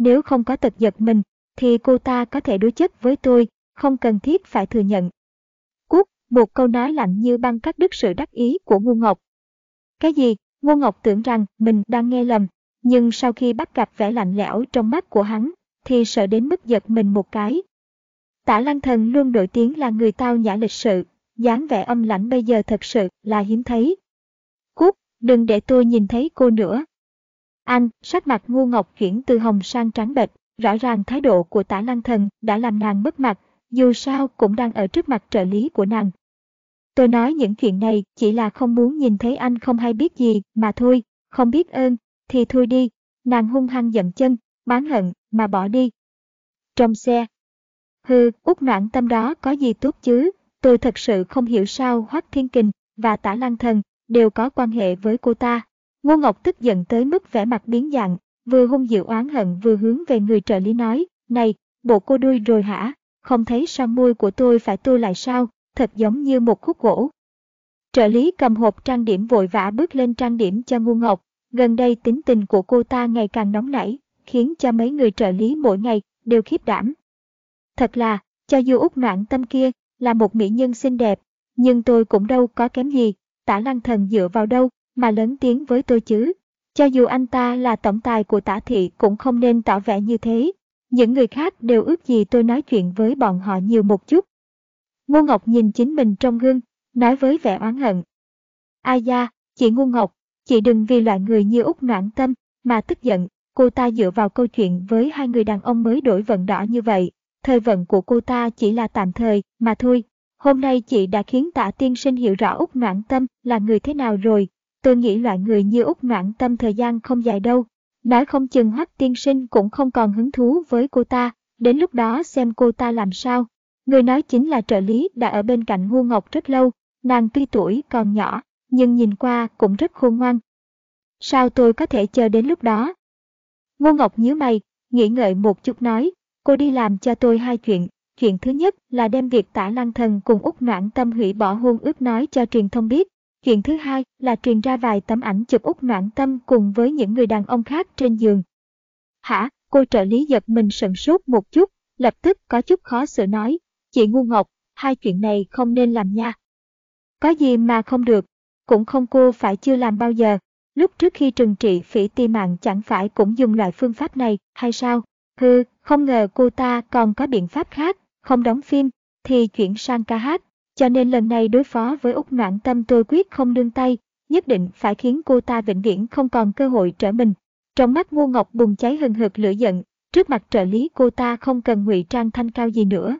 nếu không có tật giật mình, thì cô ta có thể đối chất với tôi, không cần thiết phải thừa nhận. Cút, một câu nói lạnh như băng cắt đứt sự đắc ý của Ngô Ngọc. Cái gì? Ngô Ngọc tưởng rằng mình đang nghe lầm, nhưng sau khi bắt gặp vẻ lạnh lẽo trong mắt của hắn, thì sợ đến mức giật mình một cái. Tả Lăng Thần luôn nổi tiếng là người tao nhã lịch sự, dáng vẻ âm lãnh bây giờ thật sự là hiếm thấy. Cút, đừng để tôi nhìn thấy cô nữa. Anh, sắc mặt ngu ngọc chuyển từ hồng sang trắng bệch, rõ ràng thái độ của tả lăng thần đã làm nàng mất mặt, dù sao cũng đang ở trước mặt trợ lý của nàng. Tôi nói những chuyện này chỉ là không muốn nhìn thấy anh không hay biết gì mà thôi, không biết ơn, thì thôi đi. Nàng hung hăng dậm chân, bán hận, mà bỏ đi. Trong xe. Hừ, út noạn tâm đó có gì tốt chứ, tôi thật sự không hiểu sao Hoắc Thiên Kình và Tả Lăng Thần đều có quan hệ với cô ta. Ngô Ngọc tức giận tới mức vẻ mặt biến dạng, vừa hung dữ oán hận vừa hướng về người trợ lý nói, này, bộ cô đuôi rồi hả, không thấy son môi của tôi phải tu lại sao, thật giống như một khúc gỗ. Trợ lý cầm hộp trang điểm vội vã bước lên trang điểm cho Ngô Ngọc, gần đây tính tình của cô ta ngày càng nóng nảy, khiến cho mấy người trợ lý mỗi ngày đều khiếp đảm. Thật là, cho dù út noạn tâm kia là một mỹ nhân xinh đẹp, nhưng tôi cũng đâu có kém gì, tả lăng thần dựa vào đâu mà lớn tiếng với tôi chứ. Cho dù anh ta là tổng tài của tả thị cũng không nên tỏ vẻ như thế. Những người khác đều ước gì tôi nói chuyện với bọn họ nhiều một chút. Ngô Ngọc nhìn chính mình trong gương, nói với vẻ oán hận. Ai da, chị Ngô Ngọc, chị đừng vì loại người như út noãn tâm, mà tức giận, cô ta dựa vào câu chuyện với hai người đàn ông mới đổi vận đỏ như vậy. Thời vận của cô ta chỉ là tạm thời, mà thôi. Hôm nay chị đã khiến tạ tiên sinh hiểu rõ út noãn tâm là người thế nào rồi, Tôi nghĩ loại người như Úc Noãn Tâm thời gian không dài đâu. Nói không chừng Hoắc tiên sinh cũng không còn hứng thú với cô ta, đến lúc đó xem cô ta làm sao. Người nói chính là trợ lý đã ở bên cạnh Ngu Ngọc rất lâu, nàng tuy tuổi còn nhỏ, nhưng nhìn qua cũng rất khôn ngoan. Sao tôi có thể chờ đến lúc đó? Ngô Ngọc nhíu mày, nghĩ ngợi một chút nói, cô đi làm cho tôi hai chuyện. Chuyện thứ nhất là đem việc tả lăng thần cùng Úc Noãn Tâm hủy bỏ hôn ước nói cho truyền thông biết, Chuyện thứ hai là truyền ra vài tấm ảnh chụp út noãn tâm cùng với những người đàn ông khác trên giường. Hả, cô trợ lý giật mình sần sốt một chút, lập tức có chút khó xử nói, chị ngu ngọc, hai chuyện này không nên làm nha. Có gì mà không được, cũng không cô phải chưa làm bao giờ, lúc trước khi trừng trị phỉ ti mạng chẳng phải cũng dùng loại phương pháp này, hay sao? Hừ, không ngờ cô ta còn có biện pháp khác, không đóng phim, thì chuyển sang ca hát, cho nên lần này đối phó với Úc Noãn Tâm tôi quyết không đương tay, nhất định phải khiến cô ta vĩnh viễn không còn cơ hội trở mình. Trong mắt Ngô Ngọc bùng cháy hừng hực lửa giận, trước mặt trợ lý cô ta không cần ngụy trang thanh cao gì nữa.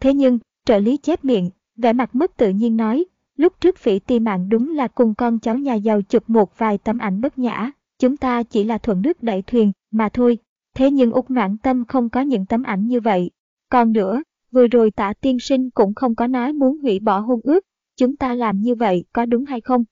Thế nhưng, trợ lý chép miệng, vẻ mặt mất tự nhiên nói, lúc trước phỉ ti mạng đúng là cùng con cháu nhà giàu chụp một vài tấm ảnh bất nhã, chúng ta chỉ là thuận nước đẩy thuyền, mà thôi. Thế nhưng Úc Noãn Tâm không có những tấm ảnh như vậy. Còn nữa, Vừa rồi tạ tiên sinh cũng không có nói muốn hủy bỏ hôn ước, chúng ta làm như vậy có đúng hay không?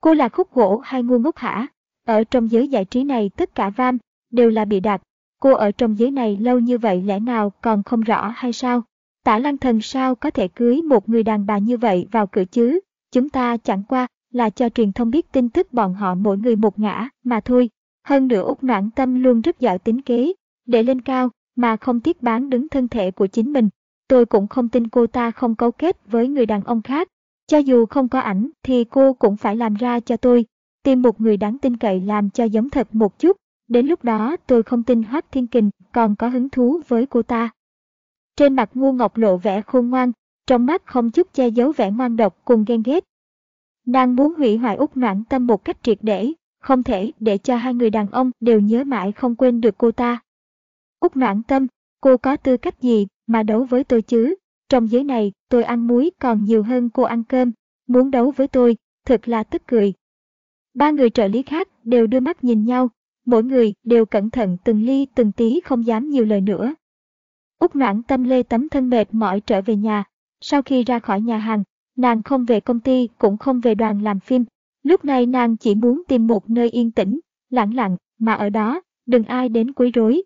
Cô là khúc gỗ hay ngu ngốc hả? Ở trong giới giải trí này tất cả vam, đều là bị đặt. Cô ở trong giới này lâu như vậy lẽ nào còn không rõ hay sao? Tả lăng thần sao có thể cưới một người đàn bà như vậy vào cửa chứ? Chúng ta chẳng qua là cho truyền thông biết tin tức bọn họ mỗi người một ngã mà thôi. Hơn nữa Úc Noãn Tâm luôn rất giỏi tính kế, để lên cao, mà không tiếc bán đứng thân thể của chính mình. Tôi cũng không tin cô ta không cấu kết với người đàn ông khác. Cho dù không có ảnh thì cô cũng phải làm ra cho tôi. Tìm một người đáng tin cậy làm cho giống thật một chút. Đến lúc đó tôi không tin Hoác Thiên Kình còn có hứng thú với cô ta. Trên mặt ngu ngọc lộ vẻ khôn ngoan, trong mắt không chút che giấu vẻ ngoan độc cùng ghen ghét. Nàng muốn hủy hoại út noãn tâm một cách triệt để, không thể để cho hai người đàn ông đều nhớ mãi không quên được cô ta. Úc noãn tâm, cô có tư cách gì mà đấu với tôi chứ? Trong giới này, tôi ăn muối còn nhiều hơn cô ăn cơm. Muốn đấu với tôi, thật là tức cười. Ba người trợ lý khác đều đưa mắt nhìn nhau, mỗi người đều cẩn thận từng ly từng tí không dám nhiều lời nữa. Úc noãn tâm lê tấm thân mệt mỏi trở về nhà. Sau khi ra khỏi nhà hàng, nàng không về công ty cũng không về đoàn làm phim. Lúc này nàng chỉ muốn tìm một nơi yên tĩnh, lặng lặng, mà ở đó, đừng ai đến quấy rối.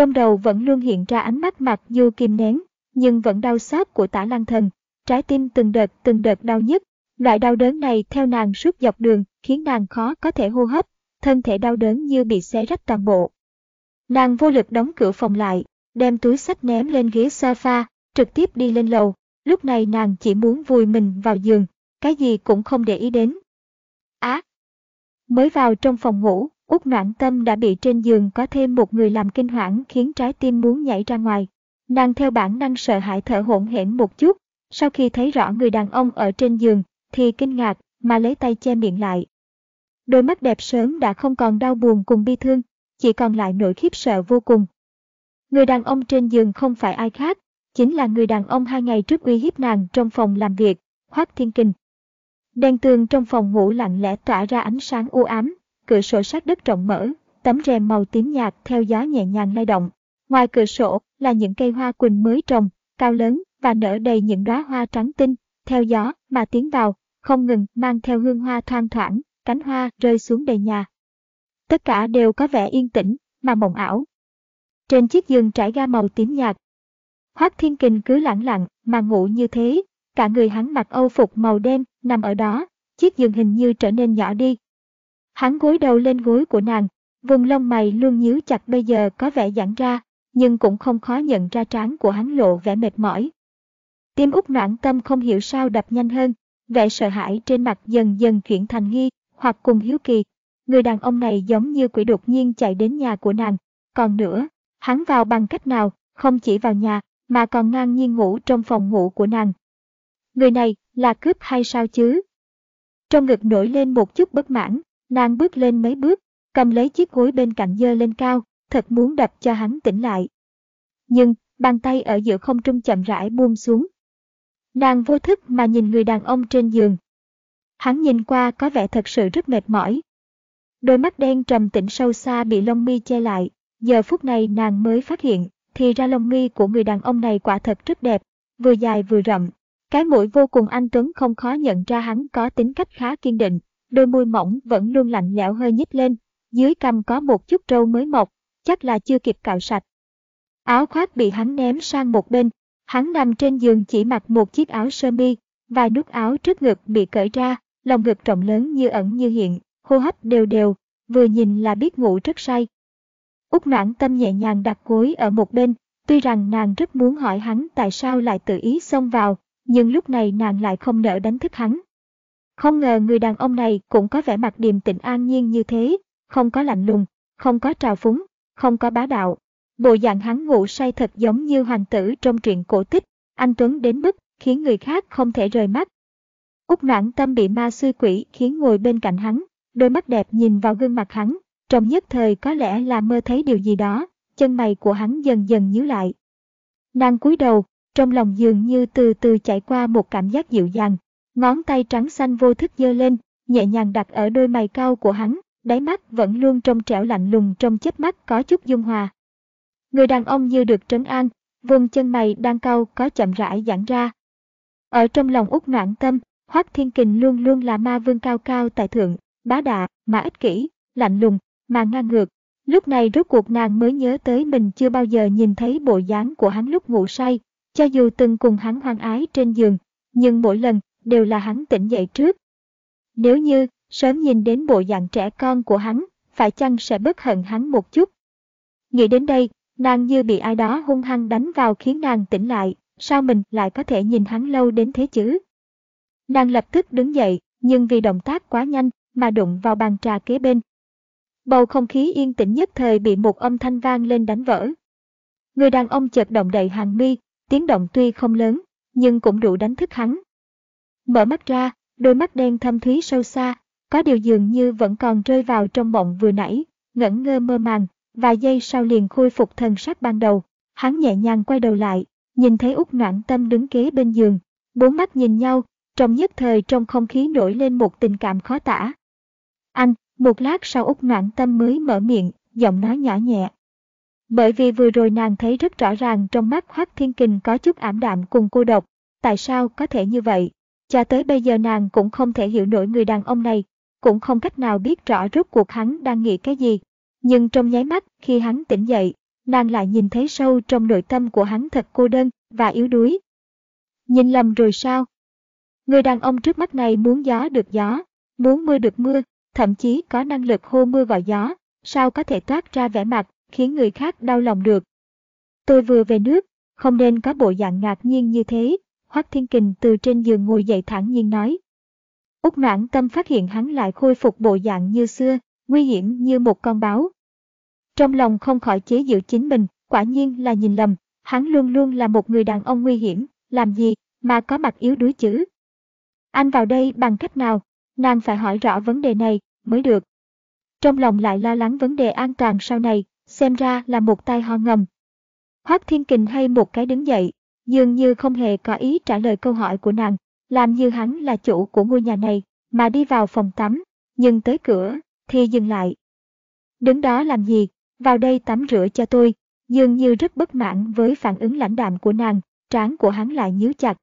Trong đầu vẫn luôn hiện ra ánh mắt mặc dù kìm nén, nhưng vẫn đau xót của tả lăng thần. Trái tim từng đợt từng đợt đau nhất. Loại đau đớn này theo nàng suốt dọc đường, khiến nàng khó có thể hô hấp, thân thể đau đớn như bị xé rách toàn bộ. Nàng vô lực đóng cửa phòng lại, đem túi sách ném lên ghế sofa, trực tiếp đi lên lầu. Lúc này nàng chỉ muốn vùi mình vào giường, cái gì cũng không để ý đến. Á! mới vào trong phòng ngủ, Út noãn tâm đã bị trên giường có thêm một người làm kinh hoảng khiến trái tim muốn nhảy ra ngoài. Nàng theo bản năng sợ hãi thở hổn hển một chút, sau khi thấy rõ người đàn ông ở trên giường, thì kinh ngạc, mà lấy tay che miệng lại. Đôi mắt đẹp sớm đã không còn đau buồn cùng bi thương, chỉ còn lại nỗi khiếp sợ vô cùng. Người đàn ông trên giường không phải ai khác, chính là người đàn ông hai ngày trước uy hiếp nàng trong phòng làm việc, Hoác Thiên Kinh. Đèn tường trong phòng ngủ lặng lẽ tỏa ra ánh sáng u ám, cửa sổ sát đất rộng mở, tấm rèm màu tím nhạt theo gió nhẹ nhàng lay động. Ngoài cửa sổ là những cây hoa quỳnh mới trồng, cao lớn và nở đầy những đóa hoa trắng tinh, theo gió mà tiến vào, không ngừng mang theo hương hoa thoang thoảng, cánh hoa rơi xuống đầy nhà. Tất cả đều có vẻ yên tĩnh, mà mộng ảo. Trên chiếc giường trải ga màu tím nhạt, Hoác Thiên Kình cứ lặng lặng mà ngủ như thế, cả người hắn mặc âu phục màu đen nằm ở đó, chiếc giường hình như trở nên nhỏ đi. Hắn gối đầu lên gối của nàng, vùng lông mày luôn nhíu chặt bây giờ có vẻ giãn ra, nhưng cũng không khó nhận ra trán của hắn lộ vẻ mệt mỏi. Tim út noãn tâm không hiểu sao đập nhanh hơn, vẻ sợ hãi trên mặt dần dần chuyển thành nghi, hoặc cùng hiếu kỳ. Người đàn ông này giống như quỷ đột nhiên chạy đến nhà của nàng. Còn nữa, hắn vào bằng cách nào, không chỉ vào nhà, mà còn ngang nhiên ngủ trong phòng ngủ của nàng. Người này là cướp hay sao chứ? Trong ngực nổi lên một chút bất mãn, nàng bước lên mấy bước, cầm lấy chiếc gối bên cạnh dơ lên cao, thật muốn đập cho hắn tỉnh lại. Nhưng, bàn tay ở giữa không trung chậm rãi buông xuống. Nàng vô thức mà nhìn người đàn ông trên giường. Hắn nhìn qua có vẻ thật sự rất mệt mỏi. Đôi mắt đen trầm tĩnh sâu xa bị lông mi che lại, giờ phút này nàng mới phát hiện, thì ra lông mi của người đàn ông này quả thật rất đẹp, vừa dài vừa rậm. Cái mũi vô cùng anh Tuấn không khó nhận ra hắn có tính cách khá kiên định, đôi môi mỏng vẫn luôn lạnh lẽo hơi nhích lên, dưới cằm có một chút râu mới mọc, chắc là chưa kịp cạo sạch. Áo khoác bị hắn ném sang một bên, hắn nằm trên giường chỉ mặc một chiếc áo sơ mi, vài nút áo trước ngực bị cởi ra, lòng ngực rộng lớn như ẩn như hiện, hô hấp đều đều, vừa nhìn là biết ngủ rất say. Úc noãn tâm nhẹ nhàng đặt gối ở một bên, tuy rằng nàng rất muốn hỏi hắn tại sao lại tự ý xông vào, nhưng lúc này nàng lại không nỡ đánh thức hắn. Không ngờ người đàn ông này cũng có vẻ mặt điềm tĩnh an nhiên như thế, không có lạnh lùng, không có trào phúng, không có bá đạo. Bộ dạng hắn ngủ say thật giống như hoàng tử trong truyện cổ tích, anh Tuấn đến mức khiến người khác không thể rời mắt. Úc noãn tâm bị ma sư quỷ khiến ngồi bên cạnh hắn, đôi mắt đẹp nhìn vào gương mặt hắn, trong nhất thời có lẽ là mơ thấy điều gì đó, chân mày của hắn dần dần nhíu lại. Nàng cúi đầu, trong lòng dường như từ từ chạy qua một cảm giác dịu dàng, ngón tay trắng xanh vô thức giơ lên, nhẹ nhàng đặt ở đôi mày cau của hắn, đáy mắt vẫn luôn trong trẻo lạnh lùng trong chớp mắt có chút dung hòa. Người đàn ông như được trấn an, vùng chân mày đang cau có chậm rãi giãn ra. Ở trong lòng út noạn tâm, Hoắc Thiên Kình luôn luôn là ma vương cao cao tại thượng, bá đạo, mà ích kỷ, lạnh lùng, mà ngang ngược. Lúc này rốt cuộc nàng mới nhớ tới mình chưa bao giờ nhìn thấy bộ dáng của hắn lúc ngủ say, cho dù từng cùng hắn hoang ái trên giường, nhưng mỗi lần đều là hắn tỉnh dậy trước. Nếu như sớm nhìn đến bộ dạng trẻ con của hắn, phải chăng sẽ bất hận hắn một chút. Nghĩ đến đây, nàng như bị ai đó hung hăng đánh vào khiến nàng tỉnh lại, sao mình lại có thể nhìn hắn lâu đến thế chứ? Nàng lập tức đứng dậy, nhưng vì động tác quá nhanh mà đụng vào bàn trà kế bên. Bầu không khí yên tĩnh nhất thời bị một âm thanh vang lên đánh vỡ. Người đàn ông chợt động đậy hàng mi, tiếng động tuy không lớn, nhưng cũng đủ đánh thức hắn. Mở mắt ra, đôi mắt đen thâm thúy sâu xa, có điều dường như vẫn còn rơi vào trong mộng vừa nãy, ngẩn ngơ mơ màng, vài giây sau liền khôi phục thần sắc ban đầu. Hắn nhẹ nhàng quay đầu lại, nhìn thấy út noãn tâm đứng kế bên giường. Bốn mắt nhìn nhau, trong nhất thời trong không khí nổi lên một tình cảm khó tả. Anh, Một lát sau Úc Noãn Tâm mới mở miệng, giọng nói nhỏ nhẹ. Bởi vì vừa rồi nàng thấy rất rõ ràng trong mắt Hoác Thiên Kình có chút ảm đạm cùng cô độc. Tại sao có thể như vậy? Cho tới bây giờ nàng cũng không thể hiểu nổi người đàn ông này, cũng không cách nào biết rõ rốt cuộc hắn đang nghĩ cái gì. Nhưng trong nháy mắt khi hắn tỉnh dậy, nàng lại nhìn thấy sâu trong nội tâm của hắn thật cô đơn và yếu đuối. Nhìn lầm rồi sao? Người đàn ông trước mắt này muốn gió được gió, muốn mưa được mưa, thậm chí có năng lực hô mưa gọi gió, sao có thể toát ra vẻ mặt, khiến người khác đau lòng được. Tôi vừa về nước, không nên có bộ dạng ngạc nhiên như thế, Hoắc Thiên Kình từ trên giường ngồi dậy thẳng nhiên nói. Úc noãn tâm phát hiện hắn lại khôi phục bộ dạng như xưa, nguy hiểm như một con báo. Trong lòng không khỏi chế giễu chính mình, quả nhiên là nhìn lầm, hắn luôn luôn là một người đàn ông nguy hiểm, làm gì mà có mặt yếu đuối chứ. Anh vào đây bằng cách nào? Nàng phải hỏi rõ vấn đề này mới được. Trong lòng lại lo lắng vấn đề an toàn sau này, xem ra là một tai ho ngầm. Hoác Thiên Kình hay một cái đứng dậy, dường như không hề có ý trả lời câu hỏi của nàng, làm như hắn là chủ của ngôi nhà này, mà đi vào phòng tắm, nhưng tới cửa, thì dừng lại. Đứng đó làm gì, vào đây tắm rửa cho tôi, dường như rất bất mãn với phản ứng lãnh đạm của nàng, trán của hắn lại nhíu chặt.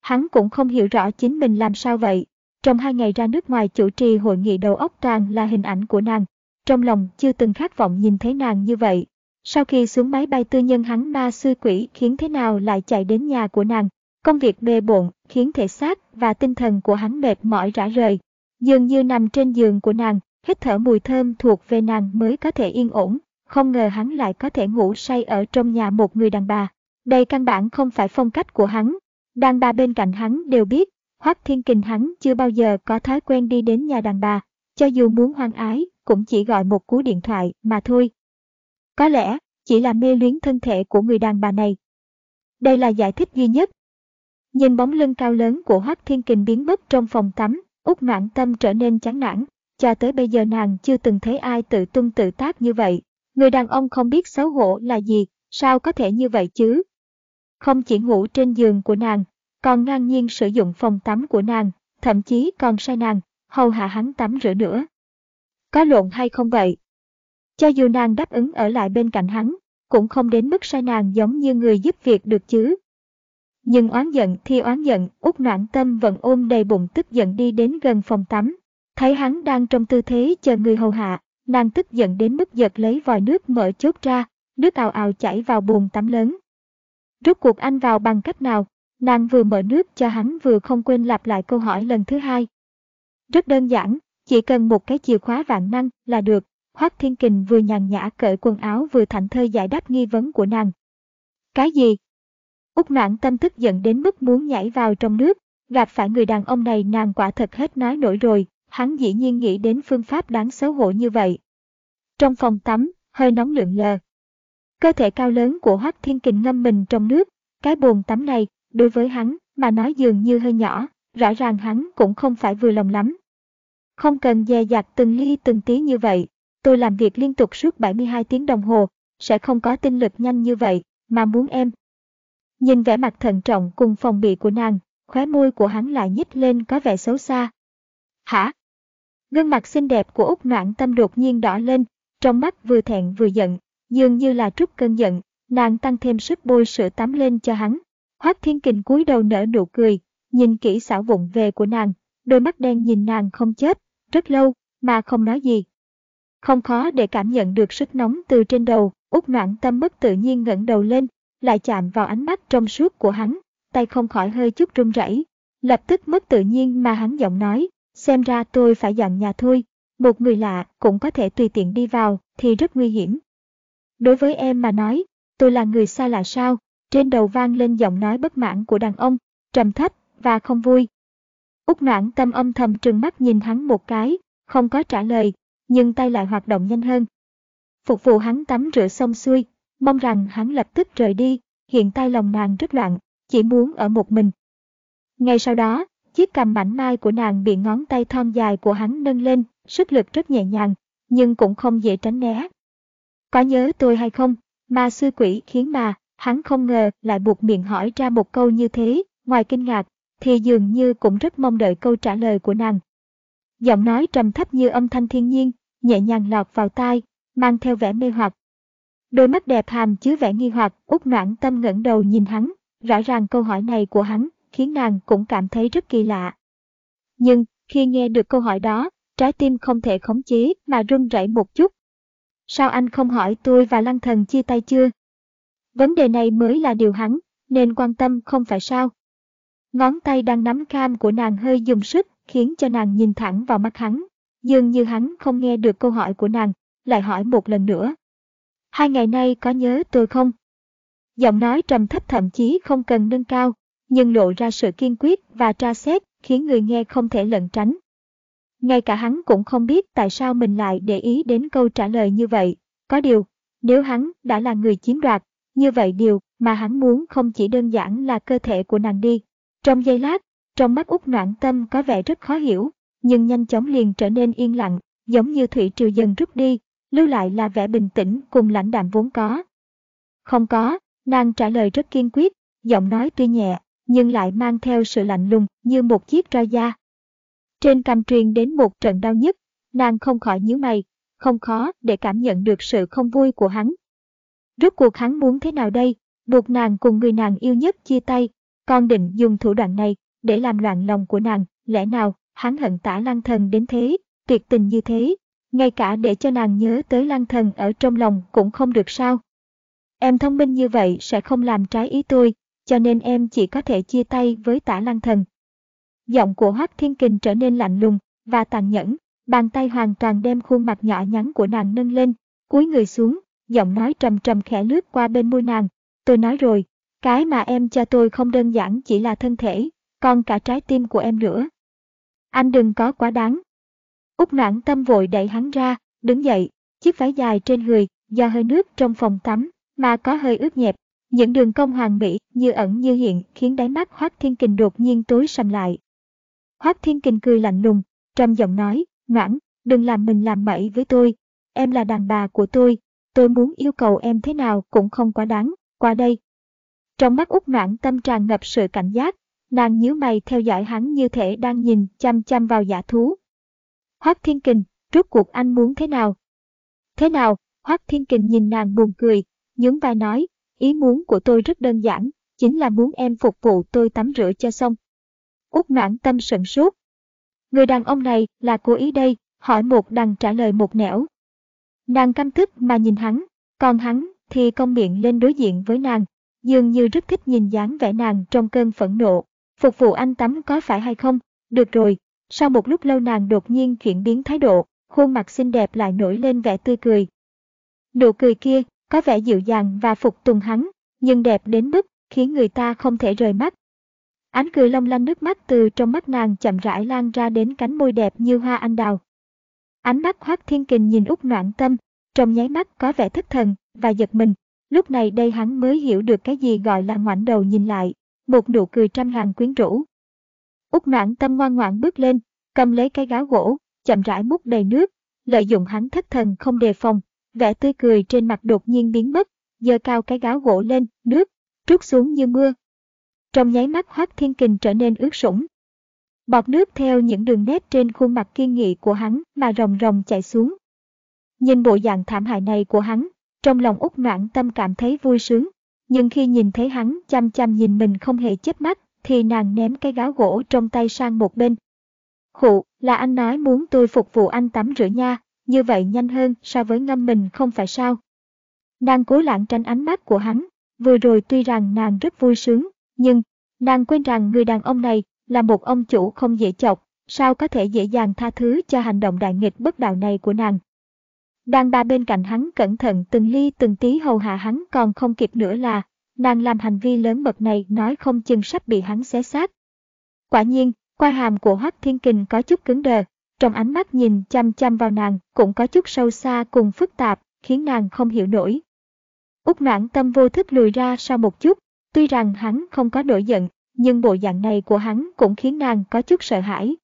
Hắn cũng không hiểu rõ chính mình làm sao vậy. Trong hai ngày ra nước ngoài chủ trì hội nghị đầu óc toàn là hình ảnh của nàng. Trong lòng chưa từng khát vọng nhìn thấy nàng như vậy. Sau khi xuống máy bay tư nhân hắn ma sư quỷ khiến thế nào lại chạy đến nhà của nàng. Công việc bề bộn khiến thể xác và tinh thần của hắn mệt mỏi rã rời. Dường như nằm trên giường của nàng, hít thở mùi thơm thuộc về nàng mới có thể yên ổn. Không ngờ hắn lại có thể ngủ say ở trong nhà một người đàn bà. Đây căn bản không phải phong cách của hắn. Đàn bà bên cạnh hắn đều biết, Hoắc Thiên Kình hắn chưa bao giờ có thói quen đi đến nhà đàn bà, cho dù muốn hoang ái, cũng chỉ gọi một cú điện thoại mà thôi. Có lẽ, chỉ là mê luyến thân thể của người đàn bà này. Đây là giải thích duy nhất. Nhìn bóng lưng cao lớn của Hoác Thiên Kình biến mất trong phòng tắm, Úc Noãn Tâm trở nên chán nản, cho tới bây giờ nàng chưa từng thấy ai tự tung tự tác như vậy. Người đàn ông không biết xấu hổ là gì, sao có thể như vậy chứ? Không chỉ ngủ trên giường của nàng, còn ngang nhiên sử dụng phòng tắm của nàng, thậm chí còn sai nàng, hầu hạ hắn tắm rửa nữa. Có lộn hay không vậy? Cho dù nàng đáp ứng ở lại bên cạnh hắn, cũng không đến mức sai nàng giống như người giúp việc được chứ. Nhưng oán giận thì oán giận, út noạn tâm vẫn ôm đầy bụng tức giận đi đến gần phòng tắm. Thấy hắn đang trong tư thế chờ người hầu hạ, nàng tức giận đến mức giật lấy vòi nước mở chốt ra, nước ào ào chảy vào bồn tắm lớn. Rốt cuộc anh vào bằng cách nào? Nàng vừa mở nước cho hắn vừa không quên lặp lại câu hỏi lần thứ hai. Rất đơn giản, chỉ cần một cái chìa khóa vạn năng là được. Hoác Thiên Kình vừa nhàn nhã cởi quần áo vừa thảnh thơi giải đáp nghi vấn của nàng. Cái gì? Úc noãn tâm tức giận đến mức muốn nhảy vào trong nước, gặp phải người đàn ông này nàng quả thật hết nói nổi rồi, hắn dĩ nhiên nghĩ đến phương pháp đáng xấu hổ như vậy. Trong phòng tắm, hơi nóng lượn lờ. Cơ thể cao lớn của Hoắc Thiên Kình ngâm mình trong nước, cái bồn tắm này, đối với hắn, mà nói dường như hơi nhỏ, rõ ràng hắn cũng không phải vừa lòng lắm. Không cần dè dặt từng ly từng tí như vậy, tôi làm việc liên tục suốt 72 tiếng đồng hồ, sẽ không có tinh lực nhanh như vậy, mà muốn em. Nhìn vẻ mặt thận trọng cùng phòng bị của nàng, khóe môi của hắn lại nhích lên có vẻ xấu xa. Hả? Gương mặt xinh đẹp của Úc Noãn Tâm đột nhiên đỏ lên, trong mắt vừa thẹn vừa giận, dường như là trút cơn giận, nàng tăng thêm sức bôi sữa tắm lên cho hắn. Hoác Thiên Kình cúi đầu nở nụ cười, nhìn kỹ xảo vụng về của nàng, đôi mắt đen nhìn nàng không chết, rất lâu, mà không nói gì. Không khó để cảm nhận được sức nóng từ trên đầu, út noãn tâm mất tự nhiên ngẩng đầu lên, lại chạm vào ánh mắt trong suốt của hắn, tay không khỏi hơi chút run rẩy. Lập tức mất tự nhiên mà hắn giọng nói, xem ra tôi phải dọn nhà thôi, một người lạ cũng có thể tùy tiện đi vào thì rất nguy hiểm. Đối với em mà nói, tôi là người xa lạ sao? Trên đầu vang lên giọng nói bất mãn của đàn ông, trầm thấp và không vui. Úc noãn tâm âm thầm trừng mắt nhìn hắn một cái, không có trả lời, nhưng tay lại hoạt động nhanh hơn. Phục vụ hắn tắm rửa xong xuôi, mong rằng hắn lập tức rời đi, hiện tay lòng nàng rất loạn, chỉ muốn ở một mình. Ngay sau đó, chiếc cằm mảnh mai của nàng bị ngón tay thon dài của hắn nâng lên, sức lực rất nhẹ nhàng, nhưng cũng không dễ tránh né. Có nhớ tôi hay không? Ma sư quỷ khiến mà, hắn không ngờ lại buộc miệng hỏi ra một câu như thế, ngoài kinh ngạc, thì dường như cũng rất mong đợi câu trả lời của nàng. Giọng nói trầm thấp như âm thanh thiên nhiên, nhẹ nhàng lọt vào tai, mang theo vẻ mê hoặc. Đôi mắt đẹp hàm chứa vẻ nghi hoặc, út noãn tâm ngẩng đầu nhìn hắn, rõ ràng câu hỏi này của hắn khiến nàng cũng cảm thấy rất kỳ lạ. Nhưng, khi nghe được câu hỏi đó, trái tim không thể khống chế mà run rẩy một chút. Sao anh không hỏi tôi và Lăng Thần chia tay chưa? Vấn đề này mới là điều hắn nên quan tâm không phải sao? Ngón tay đang nắm cam của nàng hơi dùng sức, khiến cho nàng nhìn thẳng vào mắt hắn. Dường như hắn không nghe được câu hỏi của nàng, lại hỏi một lần nữa. Hai ngày nay có nhớ tôi không? Giọng nói trầm thấp thậm chí không cần nâng cao, nhưng lộ ra sự kiên quyết và tra xét, khiến người nghe không thể lẩn tránh. Ngay cả hắn cũng không biết tại sao mình lại để ý đến câu trả lời như vậy. Có điều, nếu hắn đã là người chiếm đoạt, như vậy điều mà hắn muốn không chỉ đơn giản là cơ thể của nàng đi. Trong giây lát, trong mắt út noạn tâm có vẻ rất khó hiểu, nhưng nhanh chóng liền trở nên yên lặng, giống như thủy triều dần rút đi, lưu lại là vẻ bình tĩnh cùng lãnh đạm vốn có. Không có, nàng trả lời rất kiên quyết, giọng nói tuy nhẹ, nhưng lại mang theo sự lạnh lùng như một chiếc roi da. Trên cằm truyền đến một trận đau nhức, nàng không khỏi nhíu mày, không khó để cảm nhận được sự không vui của hắn. Rốt cuộc hắn muốn thế nào đây, buộc nàng cùng người nàng yêu nhất chia tay, con định dùng thủ đoạn này để làm loạn lòng của nàng, lẽ nào hắn hận tả lăng thần đến thế, tuyệt tình như thế, ngay cả để cho nàng nhớ tới lăng thần ở trong lòng cũng không được sao. Em thông minh như vậy sẽ không làm trái ý tôi, cho nên em chỉ có thể chia tay với tả lăng thần. Giọng của Hoác Thiên Kình trở nên lạnh lùng và tàn nhẫn, bàn tay hoàn toàn đem khuôn mặt nhỏ nhắn của nàng nâng lên, cúi người xuống, giọng nói trầm trầm khẽ lướt qua bên môi nàng. Tôi nói rồi, cái mà em cho tôi không đơn giản chỉ là thân thể, còn cả trái tim của em nữa. Anh đừng có quá đáng. Úc noãn tâm vội đẩy hắn ra, đứng dậy, chiếc váy dài trên người, do hơi nước trong phòng tắm, mà có hơi ướt nhẹp. Những đường cong hoàng mỹ như ẩn như hiện khiến đáy mắt Hoác Thiên Kình đột nhiên tối sầm lại. Hoác Thiên Kình cười lạnh lùng, trầm giọng nói, noãn, đừng làm mình làm mẩy với tôi. Em là đàn bà của tôi, tôi muốn yêu cầu em thế nào cũng không quá đáng, qua đây. Trong mắt út noãn tâm tràn ngập sự cảnh giác, nàng nhíu mày theo dõi hắn như thể đang nhìn chăm chăm vào giả thú. Hoác Thiên Kình, rốt cuộc anh muốn thế nào? Thế nào? Hoác Thiên Kình nhìn nàng buồn cười, nhún vai nói, ý muốn của tôi rất đơn giản, chính là muốn em phục vụ tôi tắm rửa cho xong. Út noãn tâm sận sốt. Người đàn ông này là cố ý đây, hỏi một đằng trả lời một nẻo. Nàng căm tức mà nhìn hắn, còn hắn thì cong miệng lên đối diện với nàng, dường như rất thích nhìn dáng vẻ nàng trong cơn phẫn nộ. Phục vụ anh tắm có phải hay không? Được rồi. Sau một lúc lâu nàng đột nhiên chuyển biến thái độ, khuôn mặt xinh đẹp lại nổi lên vẻ tươi cười. Nụ cười kia có vẻ dịu dàng và phục tùng hắn, nhưng đẹp đến mức khiến người ta không thể rời mắt. Ánh cười long lanh nước mắt từ trong mắt nàng chậm rãi lan ra đến cánh môi đẹp như hoa anh đào. Ánh mắt Hoác Thiên Kình nhìn út noạn tâm, trong nháy mắt có vẻ thất thần và giật mình. Lúc này đây hắn mới hiểu được cái gì gọi là ngoảnh đầu nhìn lại, một nụ cười trăm ngàn quyến rũ. Úc noãn tâm ngoan ngoãn bước lên, cầm lấy cái gáo gỗ, chậm rãi múc đầy nước, lợi dụng hắn thất thần không đề phòng, vẻ tươi cười trên mặt đột nhiên biến mất, giơ cao cái gáo gỗ lên, nước, trút xuống như mưa. Trong nháy mắt Hoác Thiên Kình trở nên ướt sũng. Bọt nước theo những đường nét trên khuôn mặt kiên nghị của hắn mà ròng ròng chảy xuống. Nhìn bộ dạng thảm hại này của hắn, trong lòng út noãn tâm cảm thấy vui sướng, nhưng khi nhìn thấy hắn chăm chăm nhìn mình không hề chớp mắt, thì nàng ném cái gáo gỗ trong tay sang một bên. Khụ, là anh nói muốn tôi phục vụ anh tắm rửa nha, như vậy nhanh hơn so với ngâm mình không phải sao. Nàng cố lãng tránh ánh mắt của hắn, vừa rồi tuy rằng nàng rất vui sướng, nhưng nàng quên rằng người đàn ông này là một ông chủ không dễ chọc, sao có thể dễ dàng tha thứ cho hành động đại nghịch bất đạo này của nàng. Đàn bà bên cạnh hắn cẩn thận từng ly từng tí hầu hạ hắn còn không kịp nữa là, nàng làm hành vi lớn mật này nói không chừng sắp bị hắn xé xác. Quả nhiên, qua hàm của Hoắc Thiên Kình có chút cứng đờ, trong ánh mắt nhìn chăm chăm vào nàng cũng có chút sâu xa cùng phức tạp, khiến nàng không hiểu nổi. Úc noãn tâm vô thức lùi ra sau một chút, tuy rằng hắn không có nổi giận, nhưng bộ dạng này của hắn cũng khiến nàng có chút sợ hãi.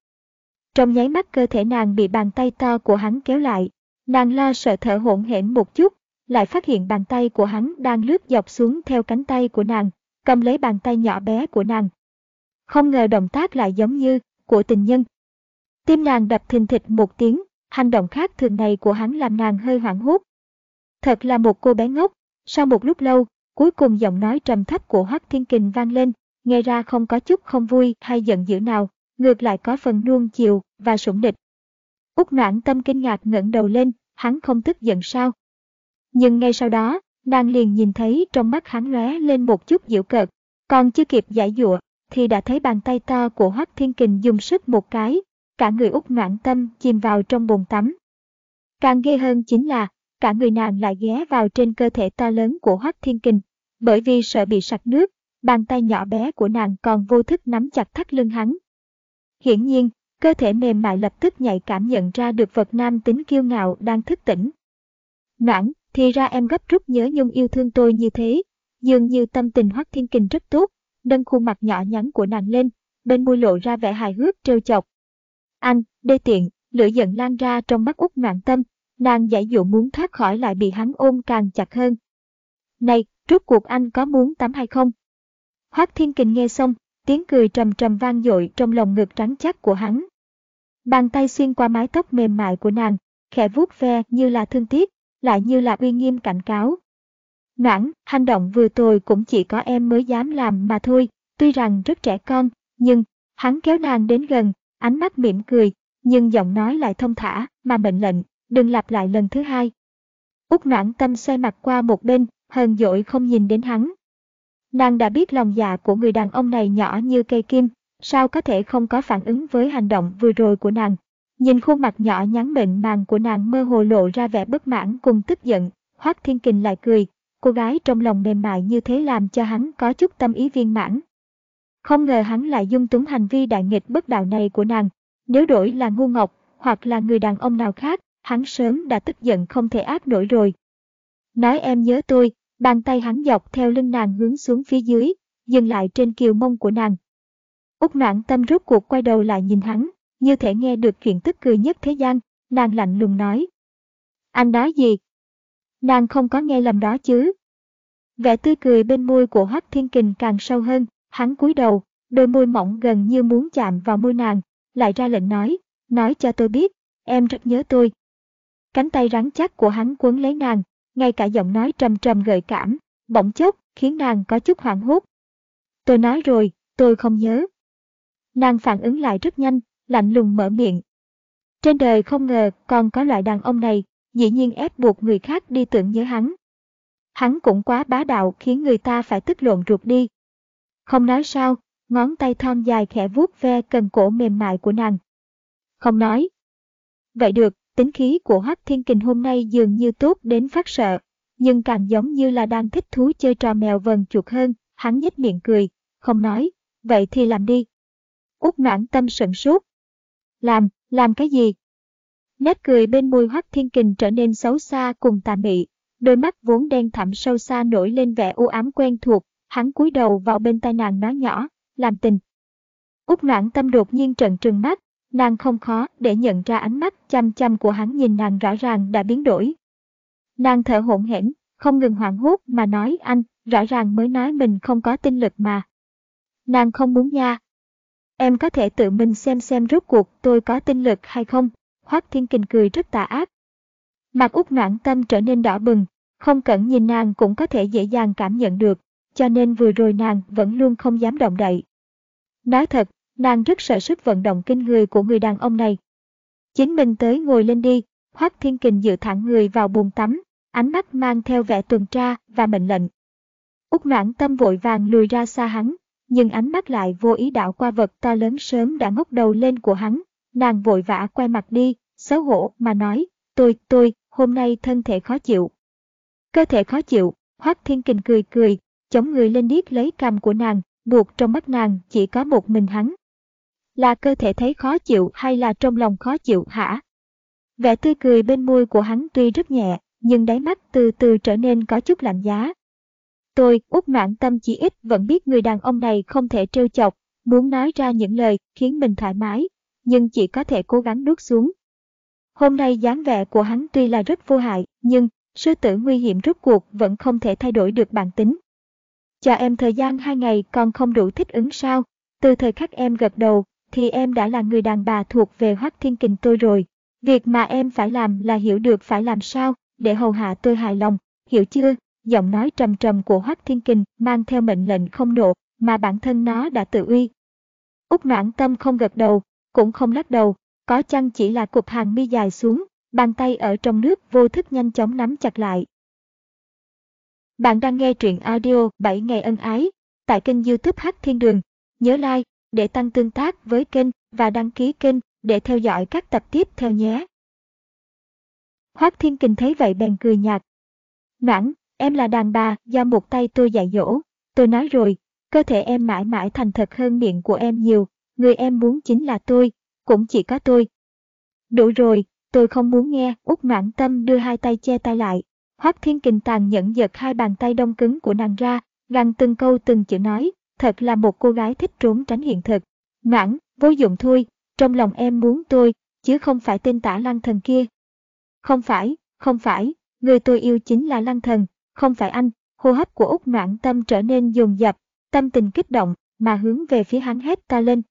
Trong nháy mắt cơ thể nàng bị bàn tay to của hắn kéo lại, Nàng lo sợ thở hổn hển một chút, lại phát hiện bàn tay của hắn đang lướt dọc xuống theo cánh tay của nàng, cầm lấy bàn tay nhỏ bé của nàng. Không ngờ động tác lại giống như của tình nhân. Tim nàng đập thình thịch một tiếng, hành động khác thường này của hắn làm nàng hơi hoảng hốt. Thật là một cô bé ngốc, sau một lúc lâu, cuối cùng giọng nói trầm thấp của Hoắc Thiên Kình vang lên, nghe ra không có chút không vui hay giận dữ nào, ngược lại có phần nuông chiều và sủng địch. Úc noãn tâm kinh ngạc ngẩng đầu lên, hắn không tức giận sao? Nhưng ngay sau đó, nàng liền nhìn thấy trong mắt hắn lóe lên một chút dịu cợt, còn chưa kịp giải dụa, thì đã thấy bàn tay to của Hoắc Thiên Kình dùng sức một cái, cả người út noạn tâm chìm vào trong bồn tắm. Càng ghê hơn chính là, cả người nàng lại ghé vào trên cơ thể to lớn của Hoắc Thiên Kình, bởi vì sợ bị sặc nước, bàn tay nhỏ bé của nàng còn vô thức nắm chặt thắt lưng hắn. Hiển nhiên, cơ thể mềm mại lập tức nhạy cảm nhận ra được vật nam tính kiêu ngạo đang thức tỉnh. Noãn, thì ra em gấp rút nhớ nhung yêu thương tôi như thế, dường như tâm tình Hoắc Thiên Kình rất tốt, nâng khuôn mặt nhỏ nhắn của nàng lên, bên môi lộ ra vẻ hài hước trêu chọc. Anh, đê tiện, lửa giận lan ra trong mắt út noạn tâm, nàng giải dụ muốn thoát khỏi lại bị hắn ôm càng chặt hơn. Này, rốt cuộc anh có muốn tắm hay không? hoắc Thiên Kình nghe xong, tiếng cười trầm trầm vang dội trong lòng ngực trắng chắc của hắn. Bàn tay xuyên qua mái tóc mềm mại của nàng, khẽ vuốt ve như là thương tiếc, lại như là uy nghiêm cảnh cáo. Noãn, hành động vừa tồi cũng chỉ có em mới dám làm mà thôi, tuy rằng rất trẻ con, nhưng, hắn kéo nàng đến gần, ánh mắt mỉm cười, nhưng giọng nói lại thông thả, mà mệnh lệnh, đừng lặp lại lần thứ hai. Úc noãn tâm xoay mặt qua một bên, hờn dỗi không nhìn đến hắn. Nàng đã biết lòng dạ của người đàn ông này nhỏ như cây kim, sao có thể không có phản ứng với hành động vừa rồi của nàng. Nhìn khuôn mặt nhỏ nhắn mịn màng của nàng mơ hồ lộ ra vẻ bất mãn cùng tức giận, Hoắc Thiên Kình lại cười, cô gái trong lòng mềm mại như thế làm cho hắn có chút tâm ý viên mãn. Không ngờ hắn lại dung túng hành vi đại nghịch bất đạo này của nàng. Nếu đổi là ngu ngọc, hoặc là người đàn ông nào khác, hắn sớm đã tức giận không thể áp nổi rồi. Nói em nhớ tôi, bàn tay hắn dọc theo lưng nàng hướng xuống phía dưới, dừng lại trên kiều mông của nàng. Úc noạn tâm rút cuộc quay đầu lại nhìn hắn, như thể nghe được chuyện tức cười nhất thế gian, nàng lạnh lùng nói. Anh nói gì? Nàng không có nghe lầm đó chứ. Vẻ tươi cười bên môi của Hoắc Thiên Kình càng sâu hơn, Hắn cúi đầu, đôi môi mỏng gần như muốn chạm vào môi nàng, lại ra lệnh nói, nói cho tôi biết, em rất nhớ tôi. Cánh tay rắn chắc của hắn quấn lấy nàng, ngay cả giọng nói trầm trầm gợi cảm, bỗng chốc, khiến nàng có chút hoảng hốt. Tôi nói rồi, tôi không nhớ. Nàng phản ứng lại rất nhanh, lạnh lùng mở miệng. Trên đời không ngờ còn có loại đàn ông này, dĩ nhiên ép buộc người khác đi tưởng nhớ hắn. Hắn cũng quá bá đạo khiến người ta phải tức lộn ruột đi, không nói sao, ngón tay thon dài khẽ vuốt ve cần cổ mềm mại của nàng. Không nói. Vậy được, tính khí của Hoắc Thiên Kình hôm nay dường như tốt đến phát sợ, nhưng càng giống như là đang thích thú chơi trò mèo vần chuột hơn, hắn nhếch miệng cười, không nói, vậy thì làm đi. Út noãn tâm sững sốt. Làm, làm cái gì? Nét cười bên môi Hoắc Thiên Kình trở nên xấu xa cùng tà mị, đôi mắt vốn đen thẳm sâu xa nổi lên vẻ u ám quen thuộc, hắn cúi đầu vào bên tai nàng nói nhỏ, làm tình. Út noãn tâm đột nhiên trợn trừng mắt, nàng không khó để nhận ra ánh mắt chăm chăm của hắn nhìn nàng rõ ràng đã biến đổi. Nàng thở hổn hển, không ngừng hoảng hốt mà nói anh, rõ ràng mới nói mình không có tinh lực mà. Nàng không muốn nha. Em có thể tự mình xem xem rốt cuộc tôi có tinh lực hay không, Hoác Thiên Kình cười rất tà ác. Mặt út noãn tâm trở nên đỏ bừng, không cẩn nhìn nàng cũng có thể dễ dàng cảm nhận được, cho nên vừa rồi nàng vẫn luôn không dám động đậy. Nói thật, nàng rất sợ sức vận động kinh người của người đàn ông này. Chính mình tới ngồi lên đi, Hoác Thiên Kình dự thẳng người vào bồn tắm, ánh mắt mang theo vẻ tuần tra và mệnh lệnh. Úc noãn tâm vội vàng lùi ra xa hắn, nhưng ánh mắt lại vô ý đảo qua vật to lớn sớm đã ngóc đầu lên của hắn. Nàng vội vã quay mặt đi, xấu hổ mà nói, tôi, tôi, hôm nay thân thể khó chịu. Cơ thể khó chịu, Hoác Thiên Kình cười cười, chống người lên điếc lấy cằm của nàng, buộc trong mắt nàng chỉ có một mình hắn. Là cơ thể thấy khó chịu hay là trong lòng khó chịu hả? Vẻ tươi cười bên môi của hắn tuy rất nhẹ, nhưng đáy mắt từ từ trở nên có chút lạnh giá. Tôi, út noạn tâm chỉ ít vẫn biết người đàn ông này không thể trêu chọc, muốn nói ra những lời khiến mình thoải mái, nhưng chỉ có thể cố gắng nuốt xuống. Hôm nay dáng vẻ của hắn tuy là rất vô hại, nhưng sư tử nguy hiểm rốt cuộc vẫn không thể thay đổi được bản tính. Cho em thời gian hai ngày còn không đủ thích ứng sao? Từ thời khắc em gật đầu, thì em đã là người đàn bà thuộc về Hoắc Thiên Kình tôi rồi. Việc mà em phải làm là hiểu được phải làm sao để hầu hạ tôi hài lòng, hiểu chưa? Giọng nói trầm trầm của Hoắc Thiên Kình mang theo mệnh lệnh không nộ mà bản thân nó đã tự uy. Úc noãn tâm không gật đầu, cũng không lắc đầu, có chăng chỉ là cục hàng mi dài xuống, bàn tay ở trong nước vô thức nhanh chóng nắm chặt lại. Bạn đang nghe truyện audio 7 ngày ân ái tại kênh youtube Hát Thiên Đường. Nhớ like để tăng tương tác với kênh và đăng ký kênh để theo dõi các tập tiếp theo nhé. Hoác Thiên Kình thấy vậy bèn cười nhạt. Noãn, em là đàn bà do một tay tôi dạy dỗ. Tôi nói rồi, cơ thể em mãi mãi thành thật hơn miệng của em nhiều. Người em muốn chính là tôi, cũng chỉ có tôi. Đủ rồi, tôi không muốn nghe. Út noãn tâm đưa hai tay che tay lại. Hoác Thiên Kình tàn nhẫn giật hai bàn tay đông cứng của nàng ra, gằn từng câu từng chữ nói, thật là một cô gái thích trốn tránh hiện thực. Noãn, vô dụng thôi, trong lòng em muốn tôi, chứ không phải tên tả lăng thần kia. Không phải, không phải, người tôi yêu chính là lăng thần, không phải anh. Hô hấp của Úc Noãn Tâm trở nên dồn dập, tâm tình kích động, mà hướng về phía hắn hét ta lên.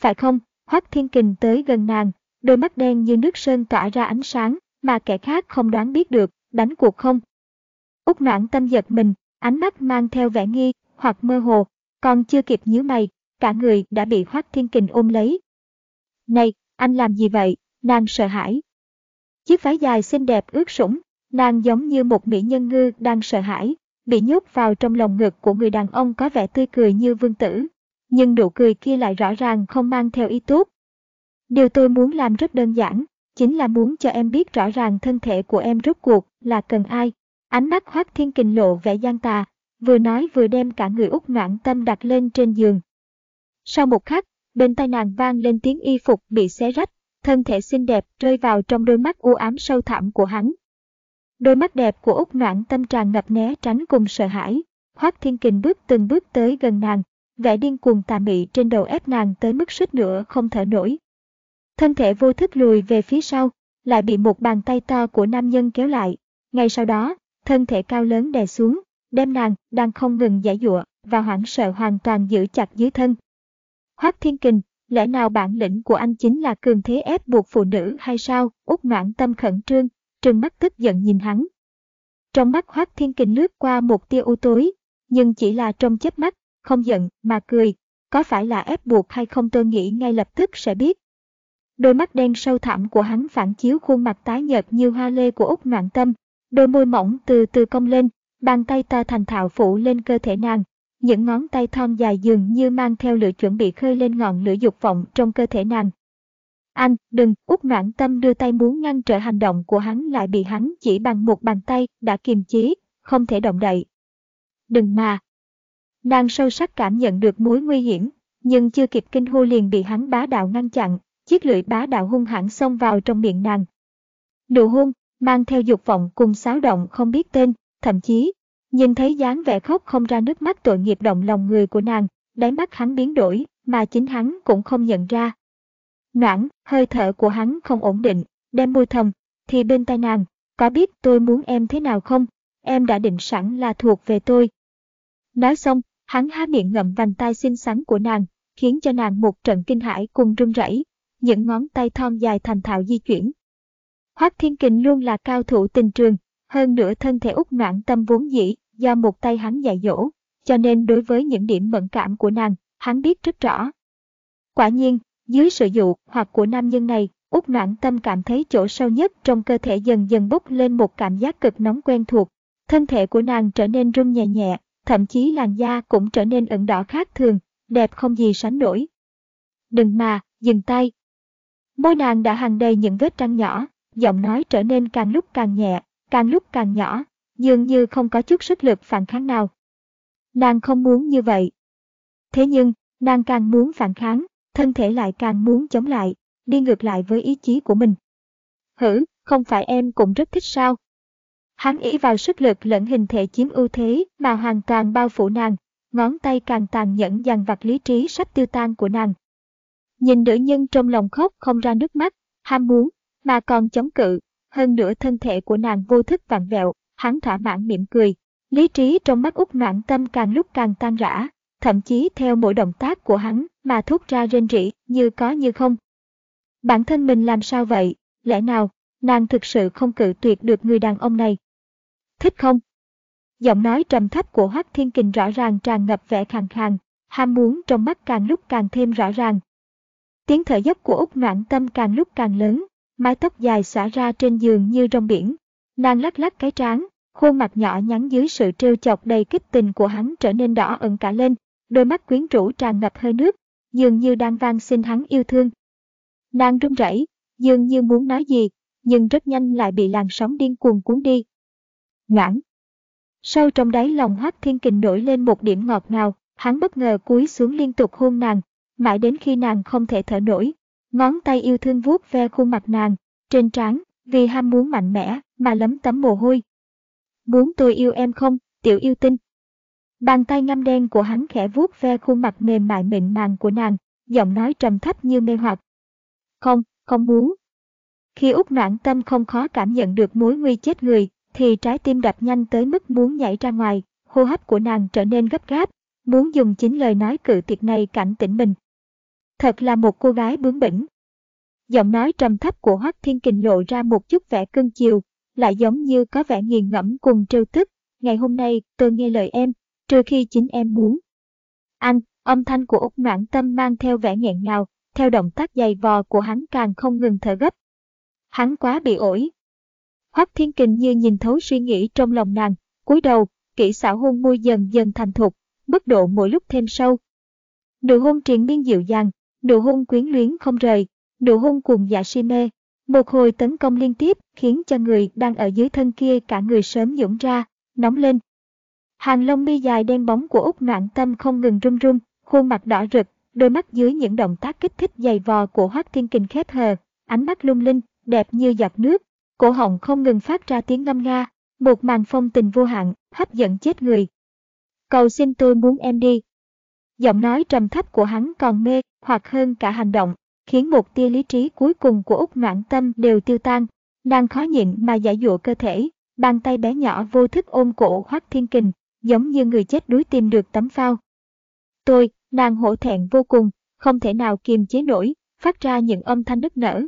Phải không, Hoắc Thiên Kình tới gần nàng, đôi mắt đen như nước sơn tỏa ra ánh sáng, mà kẻ khác không đoán biết được, đánh cuộc không. Úc Noãn Tâm giật mình, ánh mắt mang theo vẻ nghi, hoặc mơ hồ, còn chưa kịp nhíu mày, cả người đã bị Hoắc Thiên Kình ôm lấy. Này, anh làm gì vậy? Nàng sợ hãi. Chiếc váy dài xinh đẹp ướt sũng, nàng giống như một mỹ nhân ngư đang sợ hãi, bị nhốt vào trong lòng ngực của người đàn ông có vẻ tươi cười như vương tử. Nhưng nụ cười kia lại rõ ràng không mang theo ý tốt. Điều tôi muốn làm rất đơn giản, chính là muốn cho em biết rõ ràng thân thể của em rốt cuộc là cần ai. Ánh mắt Hoác Thiên Kình lộ vẻ gian tà, vừa nói vừa đem cả người út noãn tâm đặt lên trên giường. Sau một khắc, bên tai nàng vang lên tiếng y phục bị xé rách, thân thể xinh đẹp rơi vào trong đôi mắt u ám sâu thẳm của hắn. Đôi mắt đẹp của út noãn tâm tràn ngập né tránh cùng sợ hãi, Hoác Thiên Kình bước từng bước tới gần nàng, vẻ điên cuồng tà mị trên đầu ép nàng tới mức suýt nữa không thở nổi. Thân thể vô thức lùi về phía sau, lại bị một bàn tay to của nam nhân kéo lại. Ngay sau đó, thân thể cao lớn đè xuống, đem nàng đang không ngừng giải dụa và hoảng sợ hoàn toàn giữ chặt dưới thân. Hoác Thiên Kình, lẽ nào bản lĩnh của anh chính là cường thế ép buộc phụ nữ hay sao? Úc noãn tâm khẩn trương, trừng mắt tức giận nhìn hắn. Trong mắt Hoác Thiên Kình lướt qua một tia u tối, nhưng chỉ là trong chớp mắt, không giận mà cười. Có phải là ép buộc hay không tôi nghĩ ngay lập tức sẽ biết. Đôi mắt đen sâu thẳm của hắn phản chiếu khuôn mặt tái nhợt như hoa lê của Úc Noạn Tâm, đôi môi mỏng từ từ cong lên, bàn tay to thành thạo phủ lên cơ thể nàng. Những ngón tay thon dài dường như mang theo lửa chuẩn bị khơi lên ngọn lửa dục vọng trong cơ thể nàng. Anh, đừng, út Noãn Tâm đưa tay muốn ngăn trở hành động của hắn lại bị hắn chỉ bằng một bàn tay đã kiềm chế, không thể động đậy. Đừng mà. Nàng sâu sắc cảm nhận được mối nguy hiểm, nhưng chưa kịp kinh hô liền bị hắn bá đạo ngăn chặn, chiếc lưỡi bá đạo hung hãn xông vào trong miệng nàng. Nụ hôn, mang theo dục vọng cùng xáo động không biết tên, thậm chí, nhìn thấy dáng vẻ khóc không ra nước mắt tội nghiệp động lòng người của nàng, đáy mắt hắn biến đổi, mà chính hắn cũng không nhận ra. Noãn, hơi thở của hắn không ổn định, đem môi thầm, thì bên tai nàng, có biết tôi muốn em thế nào không? Em đã định sẵn là thuộc về tôi. Nói xong, hắn há miệng ngậm vành tay xinh xắn của nàng, khiến cho nàng một trận kinh hãi cùng run rẩy, những ngón tay thon dài thành thạo di chuyển. Hoác Thiên Kình luôn là cao thủ tình trường, hơn nữa thân thể út noạn tâm vốn dĩ, do một tay hắn dạy dỗ, cho nên đối với những điểm mẫn cảm của nàng, hắn biết rất rõ. Quả nhiên, dưới sự dụ hoặc của nam nhân này, út Noãn tâm cảm thấy chỗ sâu nhất trong cơ thể dần dần bốc lên một cảm giác cực nóng quen thuộc. Thân thể của nàng trở nên rung nhẹ nhẹ, thậm chí làn da cũng trở nên ửng đỏ khác thường, đẹp không gì sánh nổi. Đừng mà, dừng tay, Môi nàng đã hàng đầy những vết răng nhỏ, giọng nói trở nên càng lúc càng nhẹ, càng lúc càng nhỏ, dường như không có chút sức lực phản kháng nào. Nàng không muốn như vậy. Thế nhưng, nàng càng muốn phản kháng, thân thể lại càng muốn chống lại, đi ngược lại với ý chí của mình. Hử, không phải em cũng rất thích sao? Hắn ý vào sức lực lẫn hình thể chiếm ưu thế mà hoàn toàn bao phủ nàng, ngón tay càng tàn nhẫn dằn vặt lý trí sắp tiêu tan của nàng, Nhìn nữ nhân trong lòng khóc không ra nước mắt, ham muốn, mà còn chống cự, hơn nữa thân thể của nàng vô thức vặn vẹo, hắn thỏa mãn mỉm cười. Lý trí trong mắt út noạn tâm càng lúc càng tan rã, thậm chí theo mỗi động tác của hắn mà thốt ra rên rỉ như có như không. Bản thân mình làm sao vậy, lẽ nào, nàng thực sự không cự tuyệt được người đàn ông này. Thích không? Giọng nói trầm thấp của Hoắc Thiên Kình rõ ràng tràn ngập vẻ khàn khàn, ham muốn trong mắt càng lúc càng thêm rõ ràng. Tiếng thở dốc của Úc Noãn Tâm càng lúc càng lớn, mái tóc dài xõa ra trên giường như rong biển. Nàng lắc lắc cái trán, khuôn mặt nhỏ nhắn dưới sự trêu chọc đầy kích tình của hắn trở nên đỏ ẩn cả lên, đôi mắt quyến rũ tràn ngập hơi nước, dường như đang van xin hắn yêu thương. Nàng run rẩy, dường như muốn nói gì, nhưng rất nhanh lại bị làn sóng điên cuồng cuốn đi. Ngãn. Sâu trong đáy lòng Hoắc Thiên Kình nổi lên một điểm ngọt ngào, hắn bất ngờ cúi xuống liên tục hôn nàng, mãi đến khi nàng không thể thở nổi. Ngón tay yêu thương vuốt ve khuôn mặt nàng, trên trán, vì ham muốn mạnh mẽ mà lấm tấm mồ hôi. Muốn tôi yêu em không, tiểu yêu tinh? Bàn tay ngăm đen của hắn khẽ vuốt ve khuôn mặt mềm mại mịn màng của nàng, giọng nói trầm thấp như mê hoặc. Không, không muốn. Khi út noãn tâm không khó cảm nhận được mối nguy chết người, thì trái tim đập nhanh tới mức muốn nhảy ra ngoài, hô hấp của nàng trở nên gấp gáp, muốn dùng chính lời nói cự tuyệt này cảnh tỉnh mình. Thật là một cô gái bướng bỉnh. Giọng nói trầm thấp của Hoắc Thiên Kình lộ ra một chút vẻ cưng chiều, lại giống như có vẻ nghiền ngẫm cùng trêu tức. Ngày hôm nay tôi nghe lời em, trừ khi chính em muốn. Anh, âm thanh của Úc Noãn Tâm mang theo vẻ nghẹn ngào, theo động tác dày vò của hắn càng không ngừng thở gấp. Hắn quá bị ổi. Hoắc Thiên Kình như nhìn thấu suy nghĩ trong lòng nàng, cúi đầu, kỹ xảo hôn môi dần dần thành thục, mức độ mỗi lúc thêm sâu. Nụ hôn triền miên dịu dàng, nụ hôn quyến luyến không rời, nụ hôn cuồng dạ si mê. Một hồi tấn công liên tiếp khiến cho người đang ở dưới thân kia cả người sớm dũng ra, nóng lên. Hàng lông mi dài đen bóng của Úc Noãn Tâm không ngừng run run, khuôn mặt đỏ rực, đôi mắt dưới những động tác kích thích dày vò của Hoắc Thiên Kình khép hờ, ánh mắt lung linh, đẹp như giọt nước, cổ họng không ngừng phát ra tiếng ngâm nga, một màn phong tình vô hạn, hấp dẫn chết người. Cầu xin tôi muốn em đi. Giọng nói trầm thấp của hắn còn mê, hoặc hơn cả hành động, khiến một tia lý trí cuối cùng của Úc Noãn Tâm đều tiêu tan. Nàng khó nhịn mà giải dụa cơ thể, bàn tay bé nhỏ vô thức ôm cổ Hoắc Thiên Kình, giống như người chết đuối tìm được tấm phao. Tôi, nàng hổ thẹn vô cùng, không thể nào kiềm chế nổi, phát ra những âm thanh nức nở.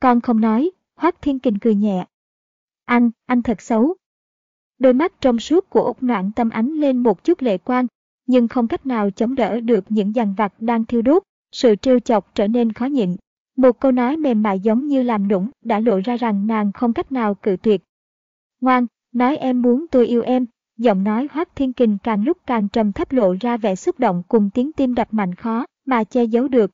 Con không nói, Hoác Thiên Kình cười nhẹ. Anh, anh thật xấu. Đôi mắt trong suốt của Úc noạn tâm ánh lên một chút lệ quan, nhưng không cách nào chống đỡ được những dằn vặt đang thiêu đốt, sự trêu chọc trở nên khó nhịn. Một câu nói mềm mại giống như làm nũng đã lộ ra rằng nàng không cách nào cự tuyệt. Ngoan, nói em muốn tôi yêu em, giọng nói Hoác Thiên Kình càng lúc càng trầm thấp lộ ra vẻ xúc động cùng tiếng tim đập mạnh khó mà che giấu được.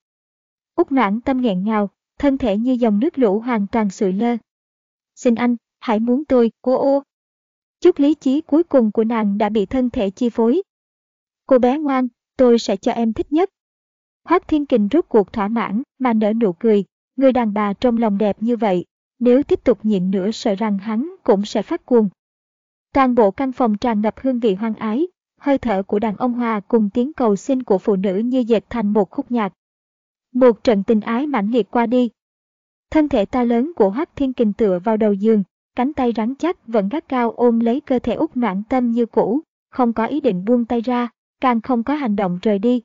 Úc noãn tâm nghẹn ngào, thân thể như dòng nước lũ hoàn toàn sụi lơ. Xin anh, hãy muốn tôi, cô ô. Chút lý trí cuối cùng của nàng đã bị thân thể chi phối. Cô bé ngoan, tôi sẽ cho em thích nhất. Hoác Thiên Kình rút cuộc thỏa mãn mà nở nụ cười, người đàn bà trong lòng đẹp như vậy, nếu tiếp tục nhịn nữa sợ rằng hắn cũng sẽ phát cuồng. Toàn bộ căn phòng tràn ngập hương vị hoang ái, hơi thở của đàn ông hòa cùng tiếng cầu xin của phụ nữ như dệt thành một khúc nhạc. Một trận tình ái mãnh liệt qua đi. Thân thể to lớn của Hoắc Thiên Kình tựa vào đầu giường, cánh tay rắn chắc vẫn gắt cao ôm lấy cơ thể út noãn tâm như cũ, không có ý định buông tay ra, càng không có hành động rời đi.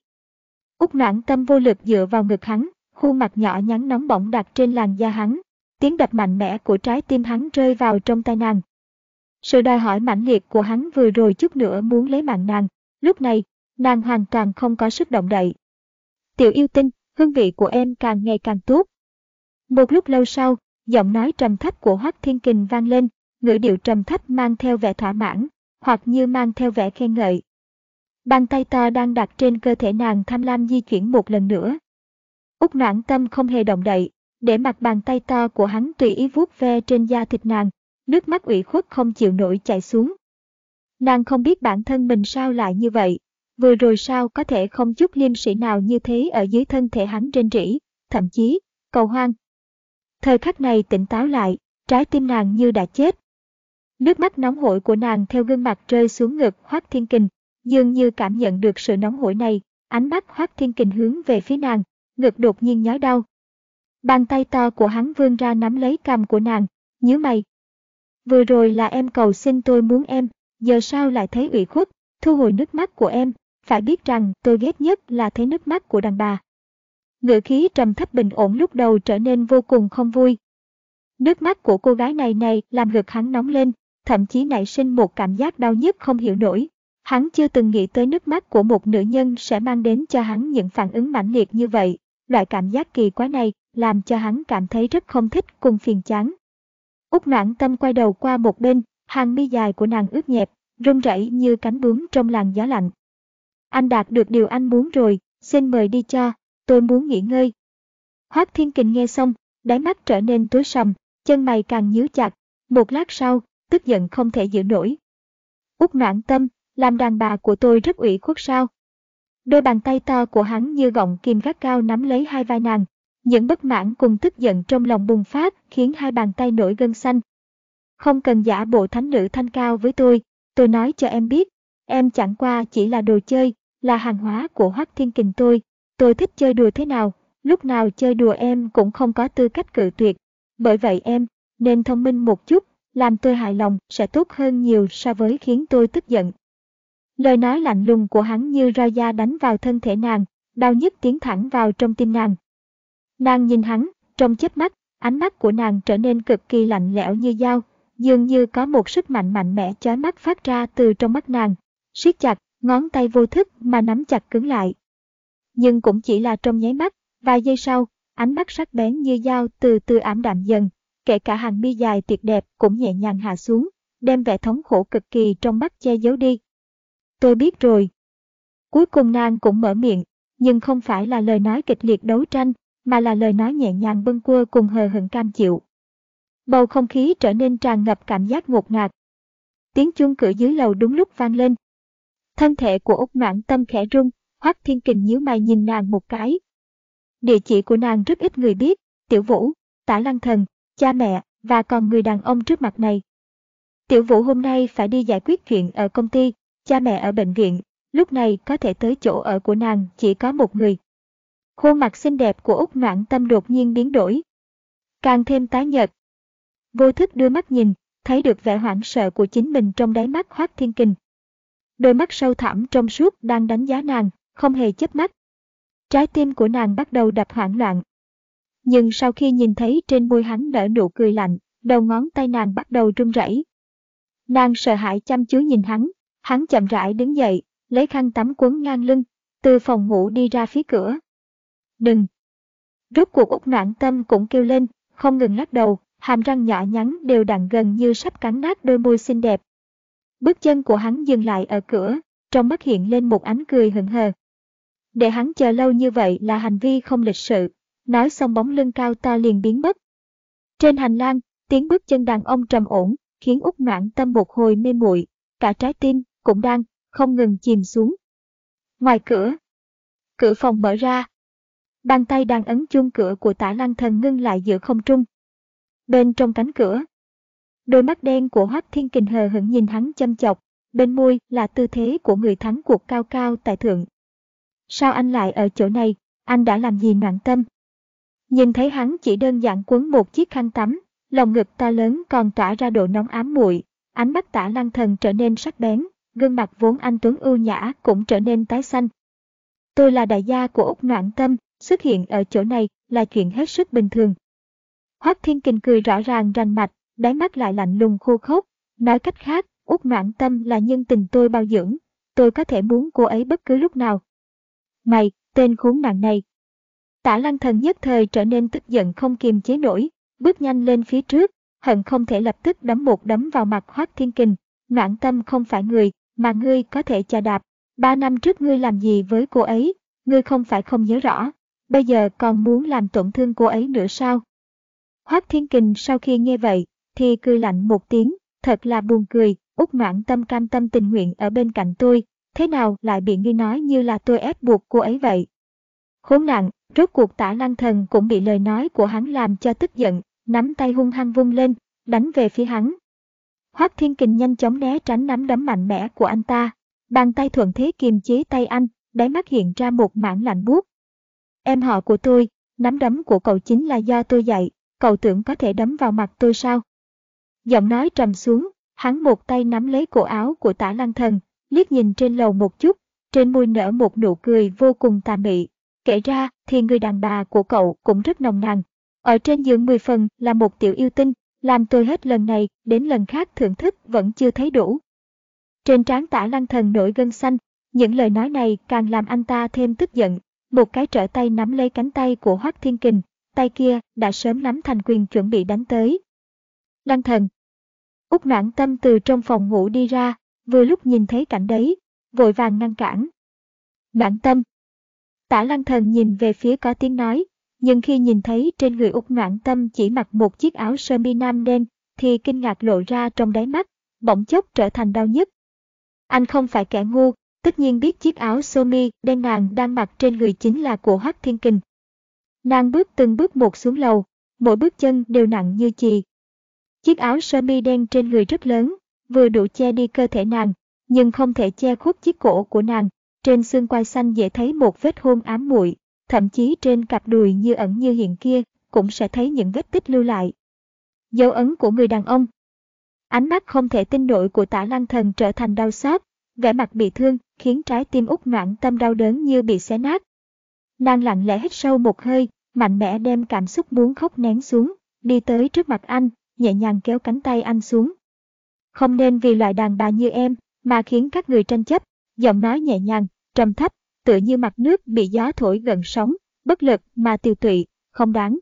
Út noãn tâm vô lực dựa vào ngực hắn, khuôn mặt nhỏ nhắn nóng bỏng đặt trên làn da hắn, tiếng đập mạnh mẽ của trái tim hắn rơi vào trong tai nàng. Sự đòi hỏi mãnh liệt của hắn vừa rồi chút nữa muốn lấy mạng nàng, lúc này, nàng hoàn toàn không có sức động đậy. Tiểu yêu tinh, hương vị của em càng ngày càng tốt. Một lúc lâu sau, giọng nói trầm thấp của Hoắc Thiên Kình vang lên, ngữ điệu trầm thấp mang theo vẻ thỏa mãn, hoặc như mang theo vẻ khen ngợi. Bàn tay to đang đặt trên cơ thể nàng tham lam di chuyển một lần nữa. Úc noãn tâm không hề động đậy, để mặt bàn tay to của hắn tùy ý vuốt ve trên da thịt nàng, nước mắt ủy khuất không chịu nổi chảy xuống. Nàng không biết bản thân mình sao lại như vậy, vừa rồi sao có thể không chút liêm sĩ nào như thế ở dưới thân thể hắn trên rỉ, thậm chí, cầu hoang. Thời khắc này tỉnh táo lại, trái tim nàng như đã chết. Nước mắt nóng hổi của nàng theo gương mặt rơi xuống ngực Hoác Thiên Kình, dường như cảm nhận được sự nóng hổi này, ánh mắt Hoác Thiên Kình hướng về phía nàng, ngực đột nhiên nhói đau. Bàn tay to của hắn vươn ra nắm lấy cầm của nàng, nhớ mày. Vừa rồi là em cầu xin tôi muốn em, giờ sao lại thấy ủy khuất, thu hồi nước mắt của em, phải biết rằng tôi ghét nhất là thấy nước mắt của đàn bà. Ngữ khí trầm thấp bình ổn lúc đầu trở nên vô cùng không vui. Nước mắt của cô gái này này làm ngực hắn nóng lên, thậm chí nảy sinh một cảm giác đau nhức không hiểu nổi. Hắn chưa từng nghĩ tới nước mắt của một nữ nhân sẽ mang đến cho hắn những phản ứng mãnh liệt như vậy. Loại cảm giác kỳ quái này làm cho hắn cảm thấy rất không thích cùng phiền chán. Úc noãn tâm quay đầu qua một bên, hàng mi dài của nàng ướt nhẹp, run rẩy như cánh bướm trong làn gió lạnh. Anh đạt được điều anh muốn rồi, xin mời đi cho, tôi muốn nghỉ ngơi. Hoác Thiên Kình nghe xong, đáy mắt trở nên tối sầm, chân mày càng nhíu chặt, một lát sau, tức giận không thể giữ nổi. Úc noãn tâm, làm đàn bà của tôi rất ủy khuất sao. Đôi bàn tay to của hắn như gọng kim gắt cao nắm lấy hai vai nàng. Những bất mãn cùng tức giận trong lòng bùng phát khiến hai bàn tay nổi gân xanh. Không cần giả bộ thánh nữ thanh cao với tôi, tôi nói cho em biết, em chẳng qua chỉ là đồ chơi, là hàng hóa của Hoắc Thiên Kình tôi. Tôi thích chơi đùa thế nào, lúc nào chơi đùa em cũng không có tư cách cự tuyệt. Bởi vậy em, nên thông minh một chút, làm tôi hài lòng sẽ tốt hơn nhiều so với khiến tôi tức giận. Lời nói lạnh lùng của hắn như roi da đánh vào thân thể nàng, đau nhức tiến thẳng vào trong tim nàng. Nàng nhìn hắn, trong chớp mắt, ánh mắt của nàng trở nên cực kỳ lạnh lẽo như dao, dường như có một sức mạnh mạnh mẽ chói mắt phát ra từ trong mắt nàng, siết chặt, ngón tay vô thức mà nắm chặt cứng lại. Nhưng cũng chỉ là trong nháy mắt, vài giây sau, ánh mắt sắc bén như dao từ từ ảm đạm dần, kể cả hàng mi dài tuyệt đẹp cũng nhẹ nhàng hạ xuống, đem vẻ thống khổ cực kỳ trong mắt che giấu đi. Tôi biết rồi. Cuối cùng nàng cũng mở miệng, nhưng không phải là lời nói kịch liệt đấu tranh, mà là lời nói nhẹ nhàng bâng quơ cùng hờ hững cam chịu. Bầu không khí trở nên tràn ngập cảm giác ngột ngạt. Tiếng chuông cửa dưới lầu đúng lúc vang lên. Thân thể của Úc Noãn Tâm khẽ rung, Hoắc Thiên Kình nhíu mày nhìn nàng một cái. Địa chỉ của nàng rất ít người biết, Tiểu Vũ, Tả Lăng Thần, cha mẹ và còn người đàn ông trước mặt này. Tiểu Vũ hôm nay phải đi giải quyết chuyện ở công ty, cha mẹ ở bệnh viện, lúc này có thể tới chỗ ở của nàng chỉ có một người. Khuôn mặt xinh đẹp của Úc Noãn Tâm đột nhiên biến đổi. Càng thêm tái nhợt. Vô thức đưa mắt nhìn, thấy được vẻ hoảng sợ của chính mình trong đáy mắt Hoác Thiên Kình. Đôi mắt sâu thẳm trong suốt đang đánh giá nàng, không hề chớp mắt. Trái tim của nàng bắt đầu đập hoảng loạn. Nhưng sau khi nhìn thấy trên môi hắn nở nụ cười lạnh, đầu ngón tay nàng bắt đầu run rẩy. Nàng sợ hãi chăm chú nhìn hắn, hắn chậm rãi đứng dậy, lấy khăn tắm quấn ngang lưng, từ phòng ngủ đi ra phía cửa. Đừng! Rốt cuộc Úc noãn tâm cũng kêu lên, không ngừng lắc đầu, hàm răng nhỏ nhắn đều đặn gần như sắp cắn nát đôi môi xinh đẹp. Bước chân của hắn dừng lại ở cửa, trong mắt hiện lên một ánh cười hững hờ. Để hắn chờ lâu như vậy là hành vi không lịch sự, nói xong bóng lưng cao to liền biến mất. Trên hành lang, tiếng bước chân đàn ông trầm ổn, khiến út noãn tâm một hồi mê muội, cả trái tim cũng đang không ngừng chìm xuống. Ngoài cửa, cửa phòng mở ra. Bàn tay đang ấn chuông cửa của tả lăng thần ngưng lại giữa không trung. Bên trong cánh cửa, đôi mắt đen của Hoắc Thiên Kình hờ hững nhìn hắn chăm chọc, bên môi là tư thế của người thắng cuộc cao cao tại thượng. Sao anh lại ở chỗ này, anh đã làm gì noạn tâm? Nhìn thấy hắn chỉ đơn giản quấn một chiếc khăn tắm, lòng ngực to lớn còn tỏa ra độ nóng ám muội, ánh mắt tả lăng thần trở nên sắc bén, gương mặt vốn anh Tuấn ưu nhã cũng trở nên tái xanh. Tôi là đại gia của Úc Noãn Tâm, xuất hiện ở chỗ này là chuyện hết sức bình thường. Hoác Thiên Kình cười rõ ràng rành mạch, đáy mắt lại lạnh lùng khô khốc. Nói cách khác, út Noãn Tâm là nhân tình tôi bao dưỡng, tôi có thể muốn cô ấy bất cứ lúc nào. Mày, tên khốn nạn này. Tả lăng thần nhất thời trở nên tức giận không kiềm chế nổi, bước nhanh lên phía trước, hận không thể lập tức đấm một đấm vào mặt Hoác Thiên Kình. Noãn Tâm không phải người, mà ngươi có thể chà đạp. Ba năm trước ngươi làm gì với cô ấy, ngươi không phải không nhớ rõ. Bây giờ còn muốn làm tổn thương cô ấy nữa sao? Hoác Thiên Kình sau khi nghe vậy, thì cười lạnh một tiếng, thật là buồn cười, út noãn tâm cam tâm tình nguyện ở bên cạnh tôi, thế nào lại bị nghi nói như là tôi ép buộc cô ấy vậy? Khốn nạn, rốt cuộc tả lăng thần cũng bị lời nói của hắn làm cho tức giận, nắm tay hung hăng vung lên, đánh về phía hắn. Hoác Thiên Kình nhanh chóng né tránh nắm đấm mạnh mẽ của anh ta, bàn tay thuận thế kiềm chế tay anh, đáy mắt hiện ra một mảng lạnh buốt. Em họ của tôi, nắm đấm của cậu chính là do tôi dạy, cậu tưởng có thể đấm vào mặt tôi sao? Giọng nói trầm xuống, hắn một tay nắm lấy cổ áo của tả lăng thần, liếc nhìn trên lầu một chút, trên môi nở một nụ cười vô cùng tà mị. Kể ra thì người đàn bà của cậu cũng rất nồng nàn. Ở trên giường 10 phần là một tiểu yêu tinh, làm tôi hết lần này đến lần khác thưởng thức vẫn chưa thấy đủ. Trên trán tả lăng thần nổi gân xanh, những lời nói này càng làm anh ta thêm tức giận. Một cái trở tay nắm lấy cánh tay của Hoắc Thiên Kình, tay kia đã sớm nắm thành quyền chuẩn bị đánh tới. Lăng thần. Úc noãn tâm từ trong phòng ngủ đi ra, vừa lúc nhìn thấy cảnh đấy, vội vàng ngăn cản. Noãn tâm. Tả lăng thần nhìn về phía có tiếng nói, nhưng khi nhìn thấy trên người Úc noãn tâm chỉ mặc một chiếc áo sơ mi nam đen, thì kinh ngạc lộ ra trong đáy mắt, bỗng chốc trở thành đau nhức. Anh không phải kẻ ngu, tất nhiên biết chiếc áo sơ mi đen nàng đang mặc trên người chính là của Hoắc Thiên Kình. Nàng bước từng bước một xuống lầu, mỗi bước chân đều nặng như chì. Chiếc áo sơ mi đen trên người rất lớn, vừa đủ che đi cơ thể nàng, nhưng không thể che khuất chiếc cổ của nàng. Trên xương quai xanh dễ thấy một vết hôn ám muội, thậm chí trên cặp đùi như ẩn như hiện kia cũng sẽ thấy những vết tích lưu lại. Dấu ấn của người đàn ông. Ánh mắt không thể tin nổi của tả lăng thần trở thành đau xót, vẻ mặt bị thương khiến trái tim út noãn tâm đau đớn như bị xé nát. Nàng lặng lẽ hít sâu một hơi, mạnh mẽ đem cảm xúc muốn khóc nén xuống, đi tới trước mặt anh, nhẹ nhàng kéo cánh tay anh xuống. Không nên vì loại đàn bà như em mà khiến các người tranh chấp, giọng nói nhẹ nhàng, trầm thấp, tựa như mặt nước bị gió thổi gần sóng, bất lực mà tiêu tụy, không đáng.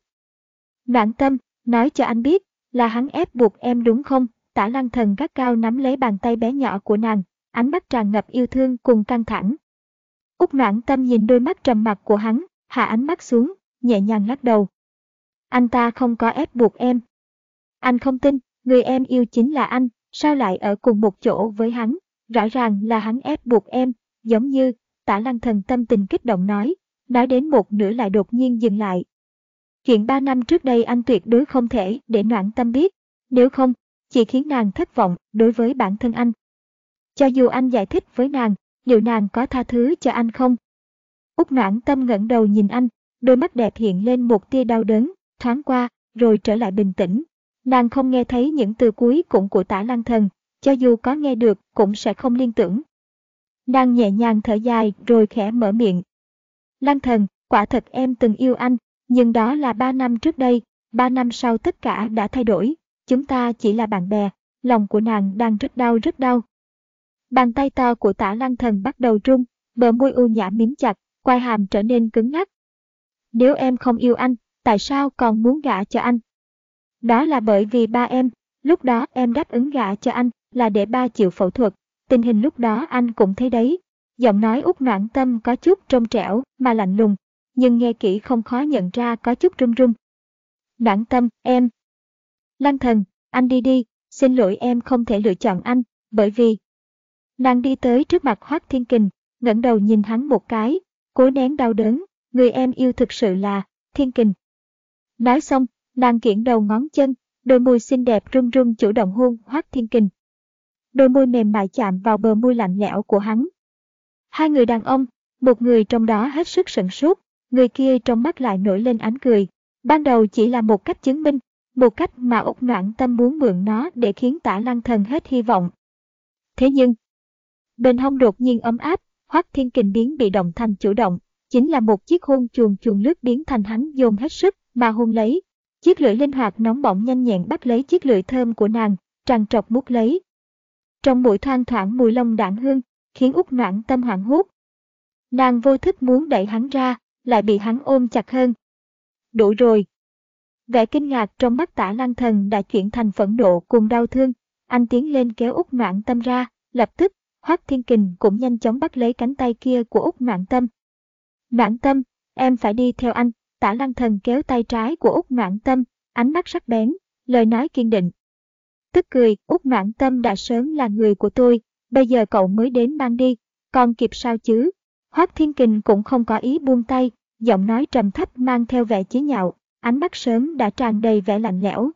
Noãn tâm, nói cho anh biết, là hắn ép buộc em đúng không? Tả lăng thần gắt cao nắm lấy bàn tay bé nhỏ của nàng, ánh mắt tràn ngập yêu thương cùng căng thẳng. Úc noãn tâm nhìn đôi mắt trầm mặc của hắn, hạ ánh mắt xuống, nhẹ nhàng lắc đầu. Anh ta không có ép buộc em. Anh không tin, người em yêu chính là anh, sao lại ở cùng một chỗ với hắn, rõ ràng là hắn ép buộc em, giống như, tả lăng thần tâm tình kích động nói, nói đến một nửa lại đột nhiên dừng lại. Chuyện ba năm trước đây anh tuyệt đối không thể để noãn tâm biết, nếu không, chỉ khiến nàng thất vọng đối với bản thân anh. Cho dù anh giải thích với nàng, liệu nàng có tha thứ cho anh không? Úc noãn tâm ngẩng đầu nhìn anh, đôi mắt đẹp hiện lên một tia đau đớn, thoáng qua, rồi trở lại bình tĩnh. Nàng không nghe thấy những từ cuối cùng của tả lăng thần, cho dù có nghe được cũng sẽ không liên tưởng. Nàng nhẹ nhàng thở dài rồi khẽ mở miệng. Lăng thần, quả thật em từng yêu anh, nhưng đó là ba năm trước đây, ba năm sau tất cả đã thay đổi, chúng ta chỉ là bạn bè, lòng của nàng đang rất đau rất đau. Bàn tay to của tả lăng thần bắt đầu rung, bờ môi u nhã miếm chặt, quai hàm trở nên cứng ngắc. Nếu em không yêu anh, tại sao còn muốn gả cho anh? Đó là bởi vì ba em, lúc đó em đáp ứng gả cho anh là để ba chịu phẫu thuật, tình hình lúc đó anh cũng thấy đấy. Giọng nói út noãn tâm có chút trong trẻo mà lạnh lùng, nhưng nghe kỹ không khó nhận ra có chút run run. Noãn tâm, em. Lăng thần, anh đi đi, xin lỗi em không thể lựa chọn anh, bởi vì... Nàng đi tới trước mặt Hoác Thiên Kình, ngẩng đầu nhìn hắn một cái, cố nén đau đớn, người em yêu thực sự là Thiên Kình. Nói xong, nàng kiển đầu ngón chân, đôi môi xinh đẹp run run chủ động hôn Hoác Thiên Kình. Đôi môi mềm mại chạm vào bờ môi lạnh lẽo của hắn. Hai người đàn ông, một người trong đó hết sức sửng sốt, người kia trong mắt lại nổi lên ánh cười. Ban đầu chỉ là một cách chứng minh, một cách mà ốc Noãn Tâm muốn mượn nó để khiến tả lăng thần hết hy vọng. Thế nhưng, bên hông đột nhiên ấm áp, Hoắc Thiên Kình biến bị động thành chủ động, chính là một chiếc hôn chuồn chuồn lướt biến thành hắn dồn hết sức mà hôn lấy. Chiếc lưỡi linh hoạt nóng bỏng nhanh nhẹn bắt lấy chiếc lưỡi thơm của nàng, tràn trọc mút lấy. Trong mũi thoang thoảng mùi lông đạn hương, khiến út noãn tâm hoảng hốt. Nàng vô thức muốn đẩy hắn ra, lại bị hắn ôm chặt hơn. Đủ rồi. Vẻ kinh ngạc trong mắt tả lăng thần đã chuyển thành phẫn nộ cùng đau thương. Anh tiến lên kéo út noãn tâm ra, lập tức, Hoác Thiên Kình cũng nhanh chóng bắt lấy cánh tay kia của Úc noãn tâm. Noãn tâm, em phải đi theo anh, tả lăng thần kéo tay trái của Úc noãn tâm, ánh mắt sắc bén, lời nói kiên định. Tức cười, Úc noãn tâm đã sớm là người của tôi, bây giờ cậu mới đến mang đi, còn kịp sao chứ? Hoác Thiên Kình cũng không có ý buông tay, giọng nói trầm thấp mang theo vẻ chế nhạo, ánh mắt sớm đã tràn đầy vẻ lạnh lẽo.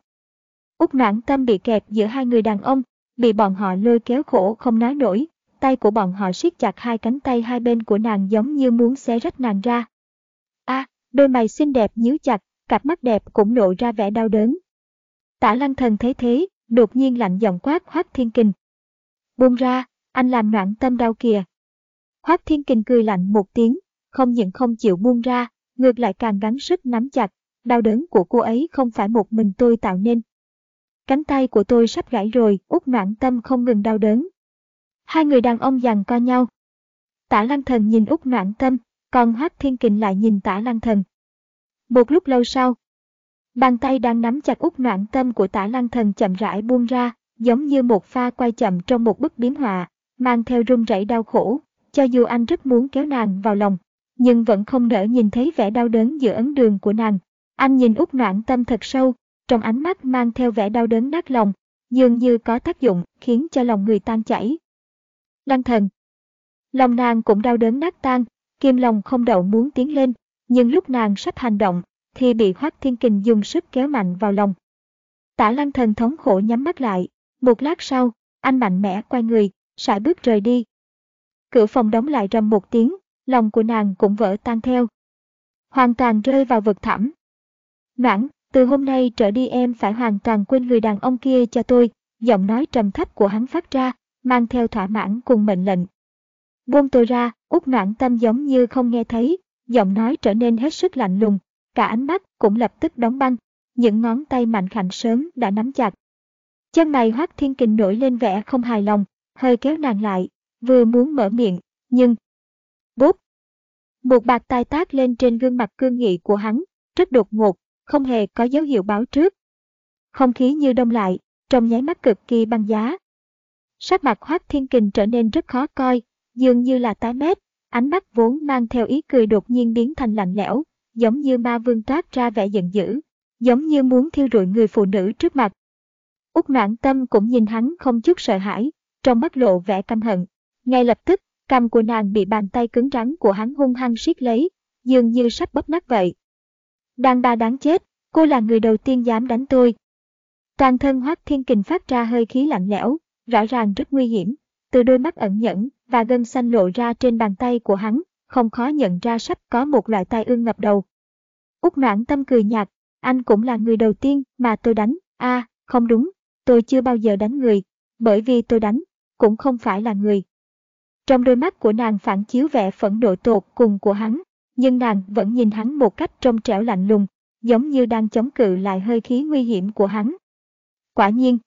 Úc noãn tâm bị kẹp giữa hai người đàn ông, bị bọn họ lôi kéo khổ không nói nổi, tay của bọn họ siết chặt hai cánh tay hai bên của nàng giống như muốn xé rách nàng ra. a đôi mày xinh đẹp nhíu chặt, cặp mắt đẹp cũng lộ ra vẻ đau đớn. Tả lăng thần thấy thế, đột nhiên lạnh giọng quát Hoác Thiên Kình. Buông ra, anh làm noạn tâm đau kìa. Hoác Thiên Kình cười lạnh một tiếng, không những không chịu buông ra, ngược lại càng gắng sức nắm chặt, đau đớn của cô ấy không phải một mình tôi tạo nên. Cánh tay của tôi sắp gãy rồi, út noạn tâm không ngừng đau đớn. Hai người đàn ông giằng co nhau. Tả lăng thần nhìn út noãn tâm, còn Hoác Thiên Kình lại nhìn tả lăng thần. Một lúc lâu sau, bàn tay đang nắm chặt út noãn tâm của tả lăng thần chậm rãi buông ra, giống như một pha quay chậm trong một bức biếm họa, mang theo run rẩy đau khổ, cho dù anh rất muốn kéo nàng vào lòng, nhưng vẫn không nỡ nhìn thấy vẻ đau đớn giữa ấn đường của nàng. Anh nhìn út noãn tâm thật sâu, trong ánh mắt mang theo vẻ đau đớn nát lòng, dường như có tác dụng khiến cho lòng người tan chảy. Lăng thần Lòng nàng cũng đau đớn nát tan, kim lòng không đậu muốn tiến lên, nhưng lúc nàng sắp hành động, thì bị Hoác Thiên Kình dùng sức kéo mạnh vào lòng. Tả lăng thần thống khổ nhắm mắt lại, một lát sau, anh mạnh mẽ quay người, sải bước rời đi. Cửa phòng đóng lại rầm một tiếng, lòng của nàng cũng vỡ tan theo. Hoàn toàn rơi vào vực thẳm. Noãn, từ hôm nay trở đi em phải hoàn toàn quên người đàn ông kia cho tôi, giọng nói trầm thấp của hắn phát ra, mang theo thỏa mãn cùng mệnh lệnh. Buông tôi ra, út noãn tâm giống như không nghe thấy, giọng nói trở nên hết sức lạnh lùng, cả ánh mắt cũng lập tức đóng băng, những ngón tay mạnh khảnh sớm đã nắm chặt. Chân mày hoác thiên kình nổi lên vẻ không hài lòng, hơi kéo nàng lại, vừa muốn mở miệng, nhưng... Bốp! Một bạc tai tác lên trên gương mặt cương nghị của hắn, rất đột ngột, không hề có dấu hiệu báo trước. Không khí như đông lại, trong nháy mắt cực kỳ băng giá. Sắc mặt Hoác Thiên Kình trở nên rất khó coi, dường như là tái mét, ánh mắt vốn mang theo ý cười đột nhiên biến thành lạnh lẽo, giống như ma vương toát ra vẻ giận dữ, giống như muốn thiêu rụi người phụ nữ trước mặt. Úc noãn tâm cũng nhìn hắn không chút sợ hãi, trong mắt lộ vẻ căm hận. Ngay lập tức, cằm của nàng bị bàn tay cứng rắn của hắn hung hăng siết lấy, dường như sắp bóp nát vậy. Đàn bà đáng chết, cô là người đầu tiên dám đánh tôi. Toàn thân Hoác Thiên Kình phát ra hơi khí lạnh lẽo, rõ ràng rất nguy hiểm. Từ đôi mắt ẩn nhẫn và gân xanh lộ ra trên bàn tay của hắn, không khó nhận ra sắp có một loại tai ương ngập đầu. Úc noãn tâm cười nhạt, anh cũng là người đầu tiên mà tôi đánh. a à, không đúng, tôi chưa bao giờ đánh người, bởi vì tôi đánh, cũng không phải là người. Trong đôi mắt của nàng phản chiếu vẻ phẫn nộ tột cùng của hắn, nhưng nàng vẫn nhìn hắn một cách trong trẻo lạnh lùng, giống như đang chống cự lại hơi khí nguy hiểm của hắn. Quả nhiên,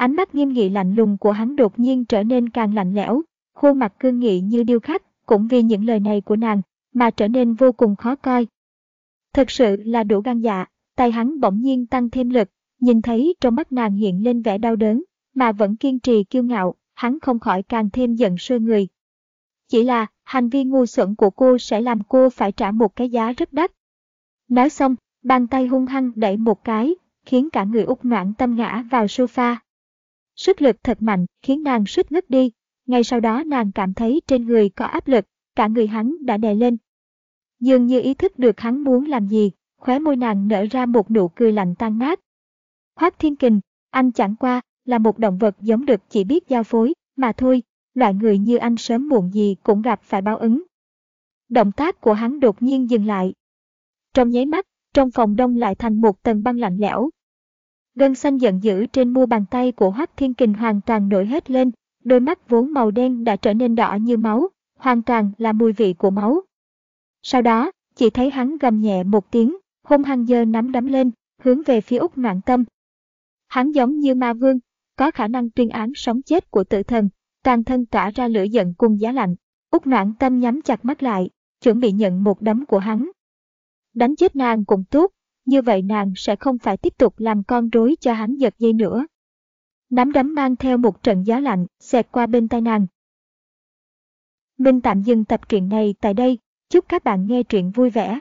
ánh mắt nghiêm nghị lạnh lùng của hắn đột nhiên trở nên càng lạnh lẽo, khuôn mặt cương nghị như điêu khắc, cũng vì những lời này của nàng mà trở nên vô cùng khó coi. Thật sự là đủ gan dạ, tay hắn bỗng nhiên tăng thêm lực, nhìn thấy trong mắt nàng hiện lên vẻ đau đớn, mà vẫn kiên trì kiêu ngạo, hắn không khỏi càng thêm giận sôi người. Chỉ là, hành vi ngu xuẩn của cô sẽ làm cô phải trả một cái giá rất đắt. Nói xong, bàn tay hung hăng đẩy một cái, khiến cả người út noạn tâm ngã vào sofa. Sức lực thật mạnh khiến nàng suýt ngất đi, ngay sau đó nàng cảm thấy trên người có áp lực, cả người hắn đã đè lên. Dường như ý thức được hắn muốn làm gì, khóe môi nàng nở ra một nụ cười lạnh tan nát. Hoác Thiên Kình, anh chẳng qua là một động vật giống được chỉ biết giao phối, mà thôi, loại người như anh sớm muộn gì cũng gặp phải báo ứng. Động tác của hắn đột nhiên dừng lại. Trong nháy mắt, trong phòng đông lại thành một tầng băng lạnh lẽo. Gân xanh giận dữ trên mu bàn tay của Hoắc Thiên Kình hoàn toàn nổi hết lên, đôi mắt vốn màu đen đã trở nên đỏ như máu, hoàn toàn là mùi vị của máu. Sau đó, chỉ thấy hắn gầm nhẹ một tiếng, hung hăng giơ nắm đấm lên, hướng về phía Úc Noạn Tâm. Hắn giống như ma vương, có khả năng tuyên án sống chết của tự thần, toàn thân tỏa ra lửa giận cùng giá lạnh. Úc Noạn Tâm nhắm chặt mắt lại, chuẩn bị nhận một đấm của hắn. Đánh chết nàng cũng tốt, như vậy nàng sẽ không phải tiếp tục làm con rối cho hắn giật dây nữa. Nắm đấm mang theo một trận giá lạnh, xẹt qua bên tai nàng. mình tạm dừng tập truyện này tại đây, chúc các bạn nghe truyện vui vẻ.